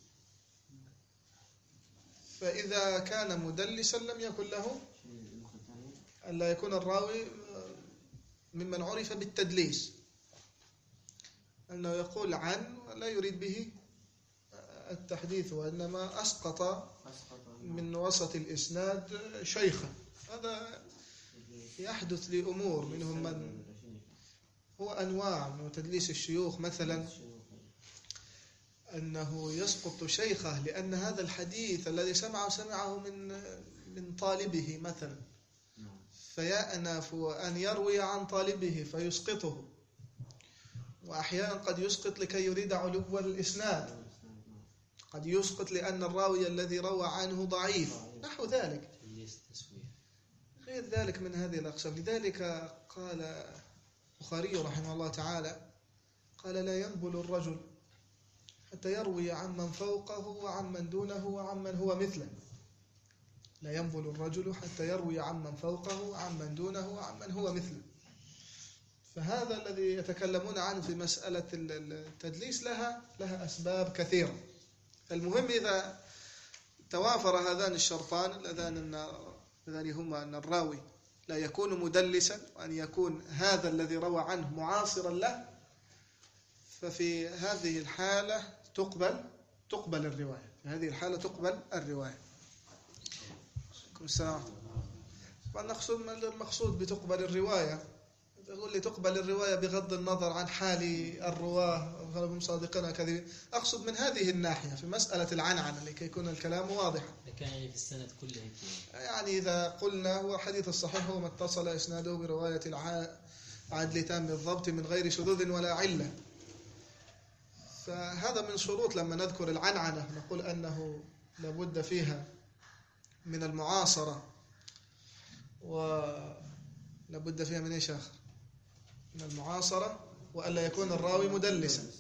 فإذا كان مدلسا لم يكن له ألا يكون الراوي ممن عرف بالتدليس. أنه يقول عن لا يريد به التحديث وإنما أسقط من وسط الإسناد شيخا. هذا يحدث لأمور منهم من هو أنواع من تدليس الشيوخ مثلا أنه يسقط شيخه لأن هذا الحديث الذي سمعه سمعه من من طالبه مثلا. فيأنف أن يروي عن طالبه فيسقطه. وأحيانا قد يسقط لكي يريد علو الإسناد. قد يسقط لأن الراوي الذي روى عنه ضعيف. نحو ذلك. غير ذلك من هذه الأقسام. لذلك قال البخاري رحمه الله تعالى قال لا ينبل الرجل حتى يروي عمن فوقه وعمن دونه وعمن هو مثله. لا ينبل الرجل حتى يروي عمن فوقه وعمن دونه وعمن هو مثله. فهذا الذي يتكلمون عنه في مسألة التدليس لها لها أسباب كثيرة. المهم إذا توافر هذان الشرطان اللذان اللذان هما أن الراوي لا يكون مدلسا وأن يكون هذا الذي روى عنه معاصرا له ففي هذه الحالة تقبل تقبل الرواية. في هذه الحالة تقبل الرواية. السلام. والمقصود المقصود بتقبل الرواية. تقول لي تقبل الرواية بغض النظر عن حال الرواة هم صادقين كذبين أقصد من هذه الناحية في مسألة العنعنة لكي يكون الكلام واضحا. كان يعني في السند كله يعني إذا قلنا هو حديث الصحيح هو ما اتصل إسناده برواية العدل تام الضبط من غير شذوذ ولا علة. فهذا من شروط لما نذكر العنعنة نقول أنه لابد فيها من المعاصرة. ولابد فيها من إيش آخر من المعاصرة وألا يكون الراوي مدلسا.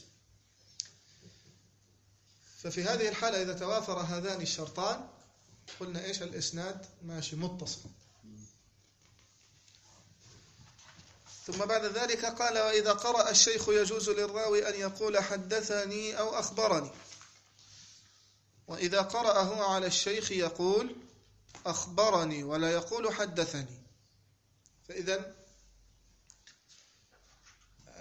ففي هذه الحالة إذا توافر هذان الشرطان قلنا إيش الإسناد؟ ماشي متصل. ثم بعد ذلك قال وإذا قرأ الشيخ يجوز للراوي أن يقول حدثني أو أخبرني. وإذا قرأه على الشيخ يقول أخبرني ولا يقول حدثني. فإذا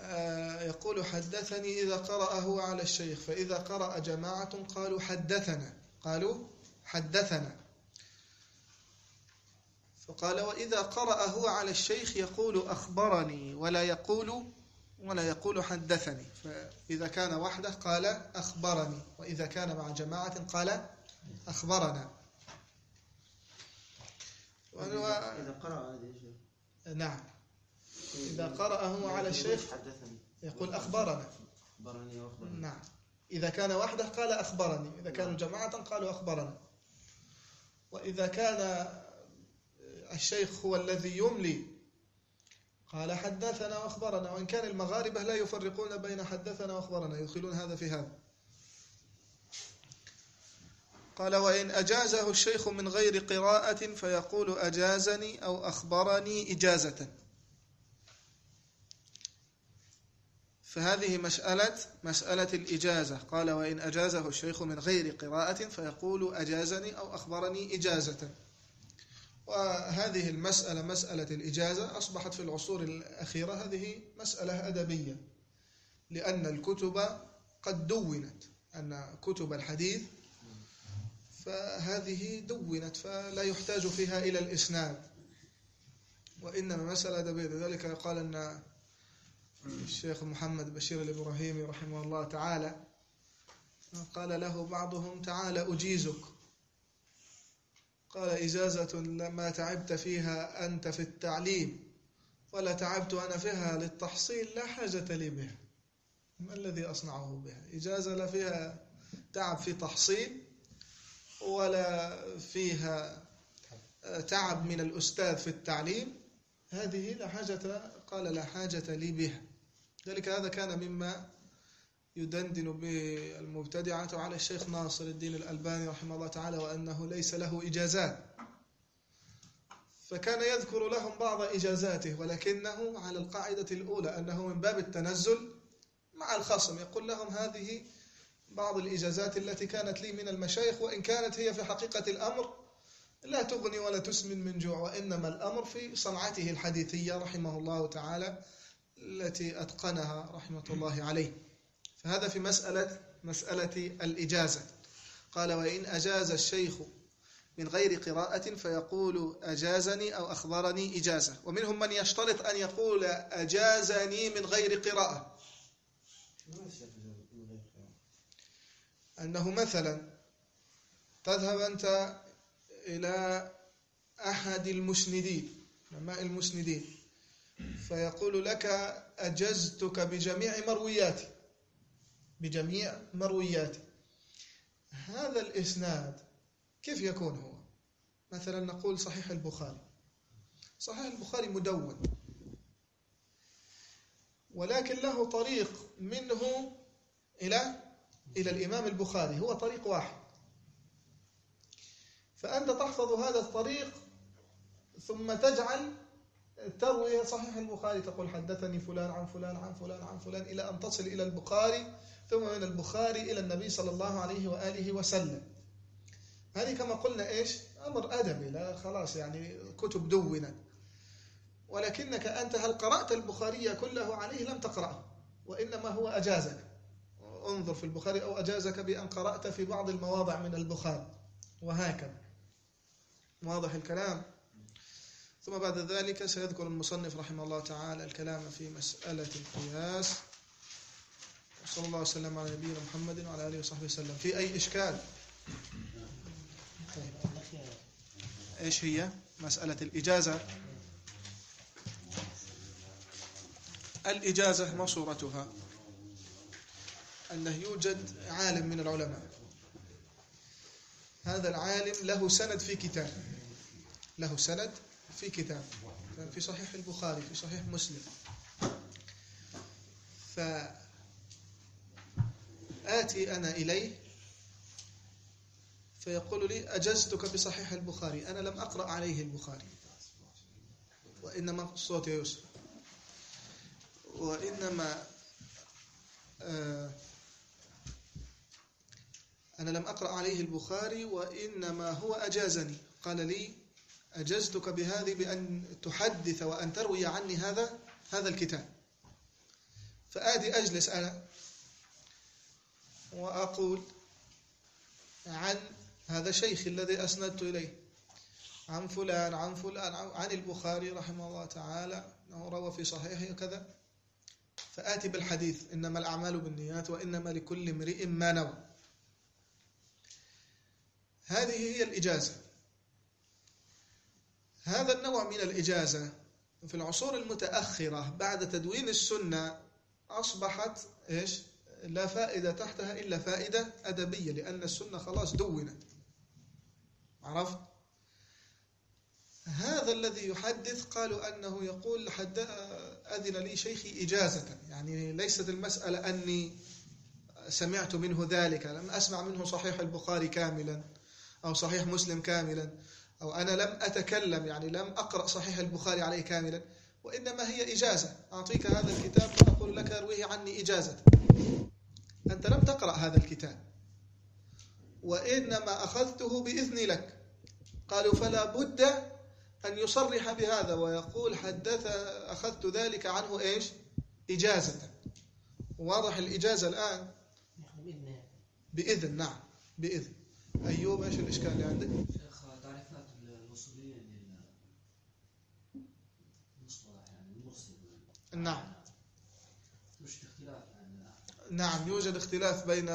آه، يقول حدثني إذا قرأه على الشيخ فإذا قرأ جماعة قالوا حدثنا قالوا حدثنا. فقال وإذا قرأه على الشيخ يقول أخبرني ولا يقول ولا يقول حدثني. فإذا كان وحده قال أخبرني وإذا كان مع جماعة قال أخبرنا. إذا قرأ نعم. إذا قرأه على الشيخ يقول أخبرنا. أخبرني وأخبرني. نعم. إذا كان وحده قال أخبرني. إذا كانوا جماعة قالوا أخبرنا. وإذا كان الشيخ هو الذي يملي. قال حدثنا وأخبرنا وإن كان المغاربة لا يفرقون بين حدثنا وأخبرنا يدخلون هذا في هذا. قال وإن أجازه الشيخ من غير قراءة فيقول أجازني أو أخبرني إجازة. فهذه مسألة مسألة الإجازة. قال وإن أجازه الشيخ من غير قراءة فيقول أجازني أو أخبرني إجازة. وهذه المسألة مسألة الإجازة أصبحت في العصور الأخيرة هذه مسألة أدبية لأن الكتب قد دونت أن كتب الحديث فهذه دونت فلا يحتاج فيها إلى الإسناد. وإنما مسألة أدبية لذلك قال أن الشيخ محمد بشير الإبراهيمي رحمه الله تعالى قال له بعضهم تعالى أجيزك. قال إجازة لما تعبت فيها أنت في التعليم ولا تعبت أنا فيها للتحصيل لا حاجة لي بها. ما الذي أصنعه بها؟ إجازة لا فيها تعب في تحصيل ولا فيها تعب من الأستاذ في التعليم. هذه لا حاجة قال لا حاجة لي بها. ذلك هذا كان مما يدندن بالمبتدعة على الشيخ ناصر الدين الألباني رحمه الله تعالى وأنه ليس له إجازات. فكان يذكر لهم بعض إجازاته ولكنه على القاعدة الأولى أنه من باب التنزل مع الخصم. يقول لهم هذه بعض الإجازات التي كانت لي من المشايخ وإن كانت هي في حقيقة الأمر لا تغني ولا تسمن من جوع وإنما الأمر في صنعته الحديثية رحمه الله تعالى التي أتقنها رحمة الله عليه. فهذا في مسألة مسألة الإجازة. قال وإن أجاز الشيخ من غير قراءة فيقول أجازني أو أخبرني إجازة. ومنهم من يشترط أن يقول أجازني من غير قراءة. أنه مثلا تذهب أنت إلى أحد المسندين علماء المسندين فيقول لك أجزتك بجميع مروياتي. بجميع مروياتي هذا الإسناد كيف يكون هو؟ مثلا نقول صحيح البخاري. صحيح البخاري مدون. ولكن له طريق منه إلى إلى الإمام البخاري. هو طريق واحد. فأنت تحفظ هذا الطريق ثم تجعل تروي صحيح البخاري تقول حدثني فلان عن فلان عن فلان عن فلان إلى أن تصل إلى البخاري ثم من البخاري إلى النبي صلى الله عليه وآله وسلم. هذه كما قلنا إيش؟ أمر أدبي لا خلاص يعني كتب دونت. ولكنك أنت هل قرأت البخاري كله عليه؟ لم تقرأه وإنما هو أجازك. انظر في البخاري أو أجازك بأن قرأت في بعض المواضع من البخاري. وهكذا. واضح الكلام؟ ثم بعد ذلك سيذكر المصنف رحمه الله تعالى الكلام في مسألة القياس. صلى الله وسلم على نبينا محمد وعلى آله وصحبه وسلم. في أي إشكال؟ طيب. إيش هي مسألة الإجازة؟ الإجازة ما صورتها؟ أنه يوجد عالم من العلماء. هذا العالم له سند في كتاب. له سند في كتاب في صحيح البخاري في صحيح مسلم. فآتي أنا إليه فيقول لي أجزتك بصحيح البخاري؟ أنا لم أقرأ عليه البخاري. وإنما الصوت يوسف. وإنما آه أنا لم أقرأ عليه البخاري وإنما هو أجازني. قال لي أجزتك بهذه بأن تحدث وأن تروي عني هذا هذا الكتاب. فآتي أجلس أنا وأقول عن هذا شيخ الذي أسندت إليه عن فلان عن فلان عن البخاري رحمه الله تعالى روى في صحيحه كذا. فآتي بالحديث إنما الأعمال بالنيات وإنما لكل امرئ ما نوى. هذه هي الإجازة. هذا النوع من الإجازة في العصور المتأخرة بعد تدوين السنة أصبحت إيش؟ لا فائدة تحتها إلا فائدة أدبية لأن السنة خلاص دونت. عرفت؟ هذا الذي يحدث قالوا أنه يقول حد أذن لي شيخي إجازة. يعني ليست المسألة أني سمعت منه ذلك لم أسمع منه صحيح البخاري كاملا أو صحيح مسلم كاملا. أو أنا لم أتكلم يعني لم أقرأ صحيح البخاري عليه كاملا وإنما هي إجازة. أعطيك هذا الكتاب وأقول لك ارويه عني إجازة. أنت لم تقرأ هذا الكتاب. وإنما أخذته بإذن لك. قالوا فلا بد أن يصرح بهذا ويقول حدث أخذت ذلك عنه إيش؟ إجازة. واضح الإجازة الآن؟ بإذن بإذن نعم بإذن. أيوب إيش الإشكال اللي عندك شيخ تعريفات الوصولية للمصطلح يعني المرسل نعم. مش اختلاف يعني. نعم يوجد اختلاف بين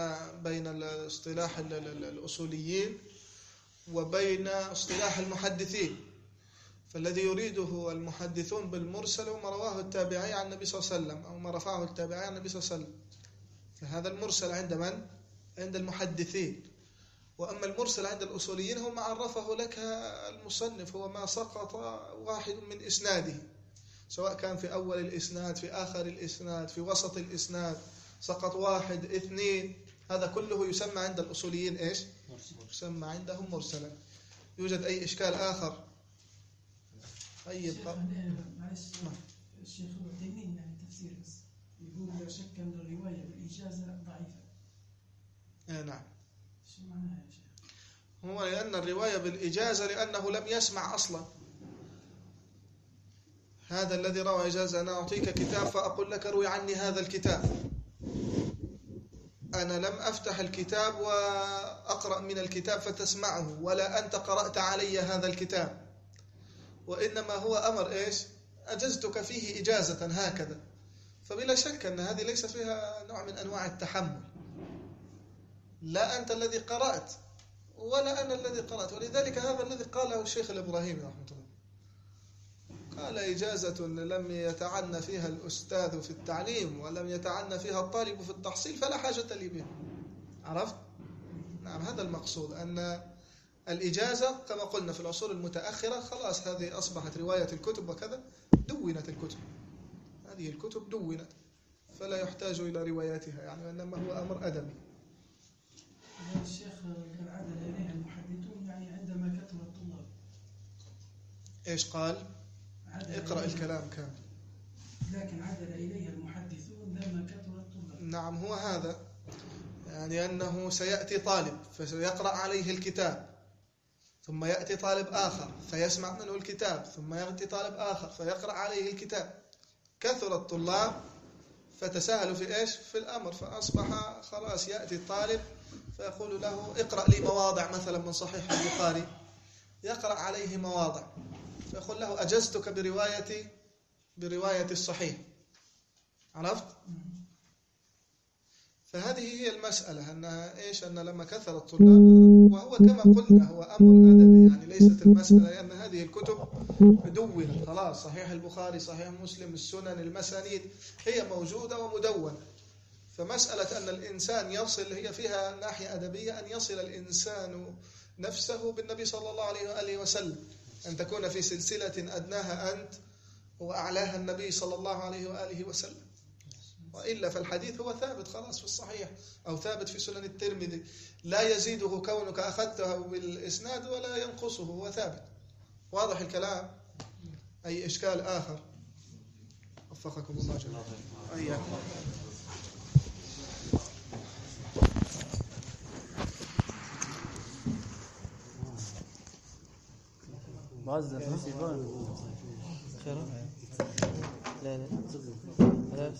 بين الاصطلاح ال- ال- الأصوليين وبين اصطلاح المحدثين. فالذي يريده المحدثون بالمرسل هو ما رواه التابعي عن النبي صلى الله عليه وسلم أو ما رفعه التابعي عن النبي صلى الله عليه وسلم. فهذا المرسل عند من؟ عند المحدثين. وأما المرسل عند الأصوليين هو ما عرفه لك المصنف هو ما سقط واحد من إسناده. سواء كان في أول الإسناد في آخر الإسناد في وسط الإسناد سقط واحد اثنين هذا كله يسمى عند الأصوليين إيش؟ يسمى عندهم مرسلا يوجد أي إشكال آخر؟ طيب. معلش الشيخ ابن عثيمين يعني تفسير بس. يقول لا شك أن الرواية بالإجازة ضعيفة. آه نعم. شو معناها يا شيخ؟ هو لأن الرواية بالإجازة لأنه لم يسمع أصلا. هذا الذي روى إجازة أنا أعطيك كتاب فأقول لك روي عني هذا الكتاب. أنا لم أفتح الكتاب وأقرأ من الكتاب فتسمعه ولا أنت قرأت علي هذا الكتاب. وإنما هو أمر إيش؟ أجزتك فيه إجازة هكذا. فبلا شك أن هذه ليس فيها نوع من أنواع التحمل. لا أنت الذي قرأت ولا أنا الذي قرأت. ولذلك هذا الذي قاله الشيخ الإبراهيمي رحمه الله. قال إجازة لم يتعنى فيها الأستاذ في التعليم ولم يتعنى فيها الطالب في التحصيل فلا حاجة لي بها عرفت؟ نعم هذا المقصود أن الإجازة كما قلنا في العصور المتأخرة خلاص هذه أصبحت رواية الكتب وكذا دونت الكتب هذه الكتب دونت فلا يحتاج إلى رواياتها يعني إنما هو أمر أدبي هذا الشيخ عدل إليها المحدثون يعني عندما كثر الطلاب إيش قال؟ اقرأ الكلام كامل. لكن عدل إليها المحدثون لما كثر الطلاب نعم هو هذا. يعني أنه سيأتي طالب فسيقرأ عليه الكتاب. ثم يأتي طالب آخر فيسمع منه الكتاب. ثم يأتي طالب آخر فيقرأ عليه الكتاب. كثر الطلاب فتساهلوا في إيش؟ في الأمر. فأصبح خلاص يأتي الطالب فيقول له اقرأ لي مواضع مثلا من صحيح البخاري. يقرأ عليه مواضع. فيقول له أجزتك برواية برواية الصحيح. عرفت؟ فهذه هي المسألة أنها إيش؟ أن لما كثر الطلاب وهو كما قلنا هو أمر أدبي يعني ليست المسألة لأن هذه الكتب دونت خلاص صحيح البخاري صحيح مسلم السنن المسانيد هي موجودة ومدونة. فمسألة أن الإنسان يصل هي فيها ناحية أدبية أن يصل الإنسان نفسه بالنبي صلى الله عليه وآله وسلم. أن تكون في سلسلة أدناها أنت وأعلاها النبي صلى الله عليه وآله وسلم. وإلا فالحديث هو ثابت خلاص في الصحيح أو ثابت في سنن الترمذي. لا يزيده كونك أخذته بالإسناد ولا ينقصه هو ثابت. واضح الكلام؟ أي إشكال آخر؟ وفقكم الله جميعا. أياكم معزز خير. لا لا. لا.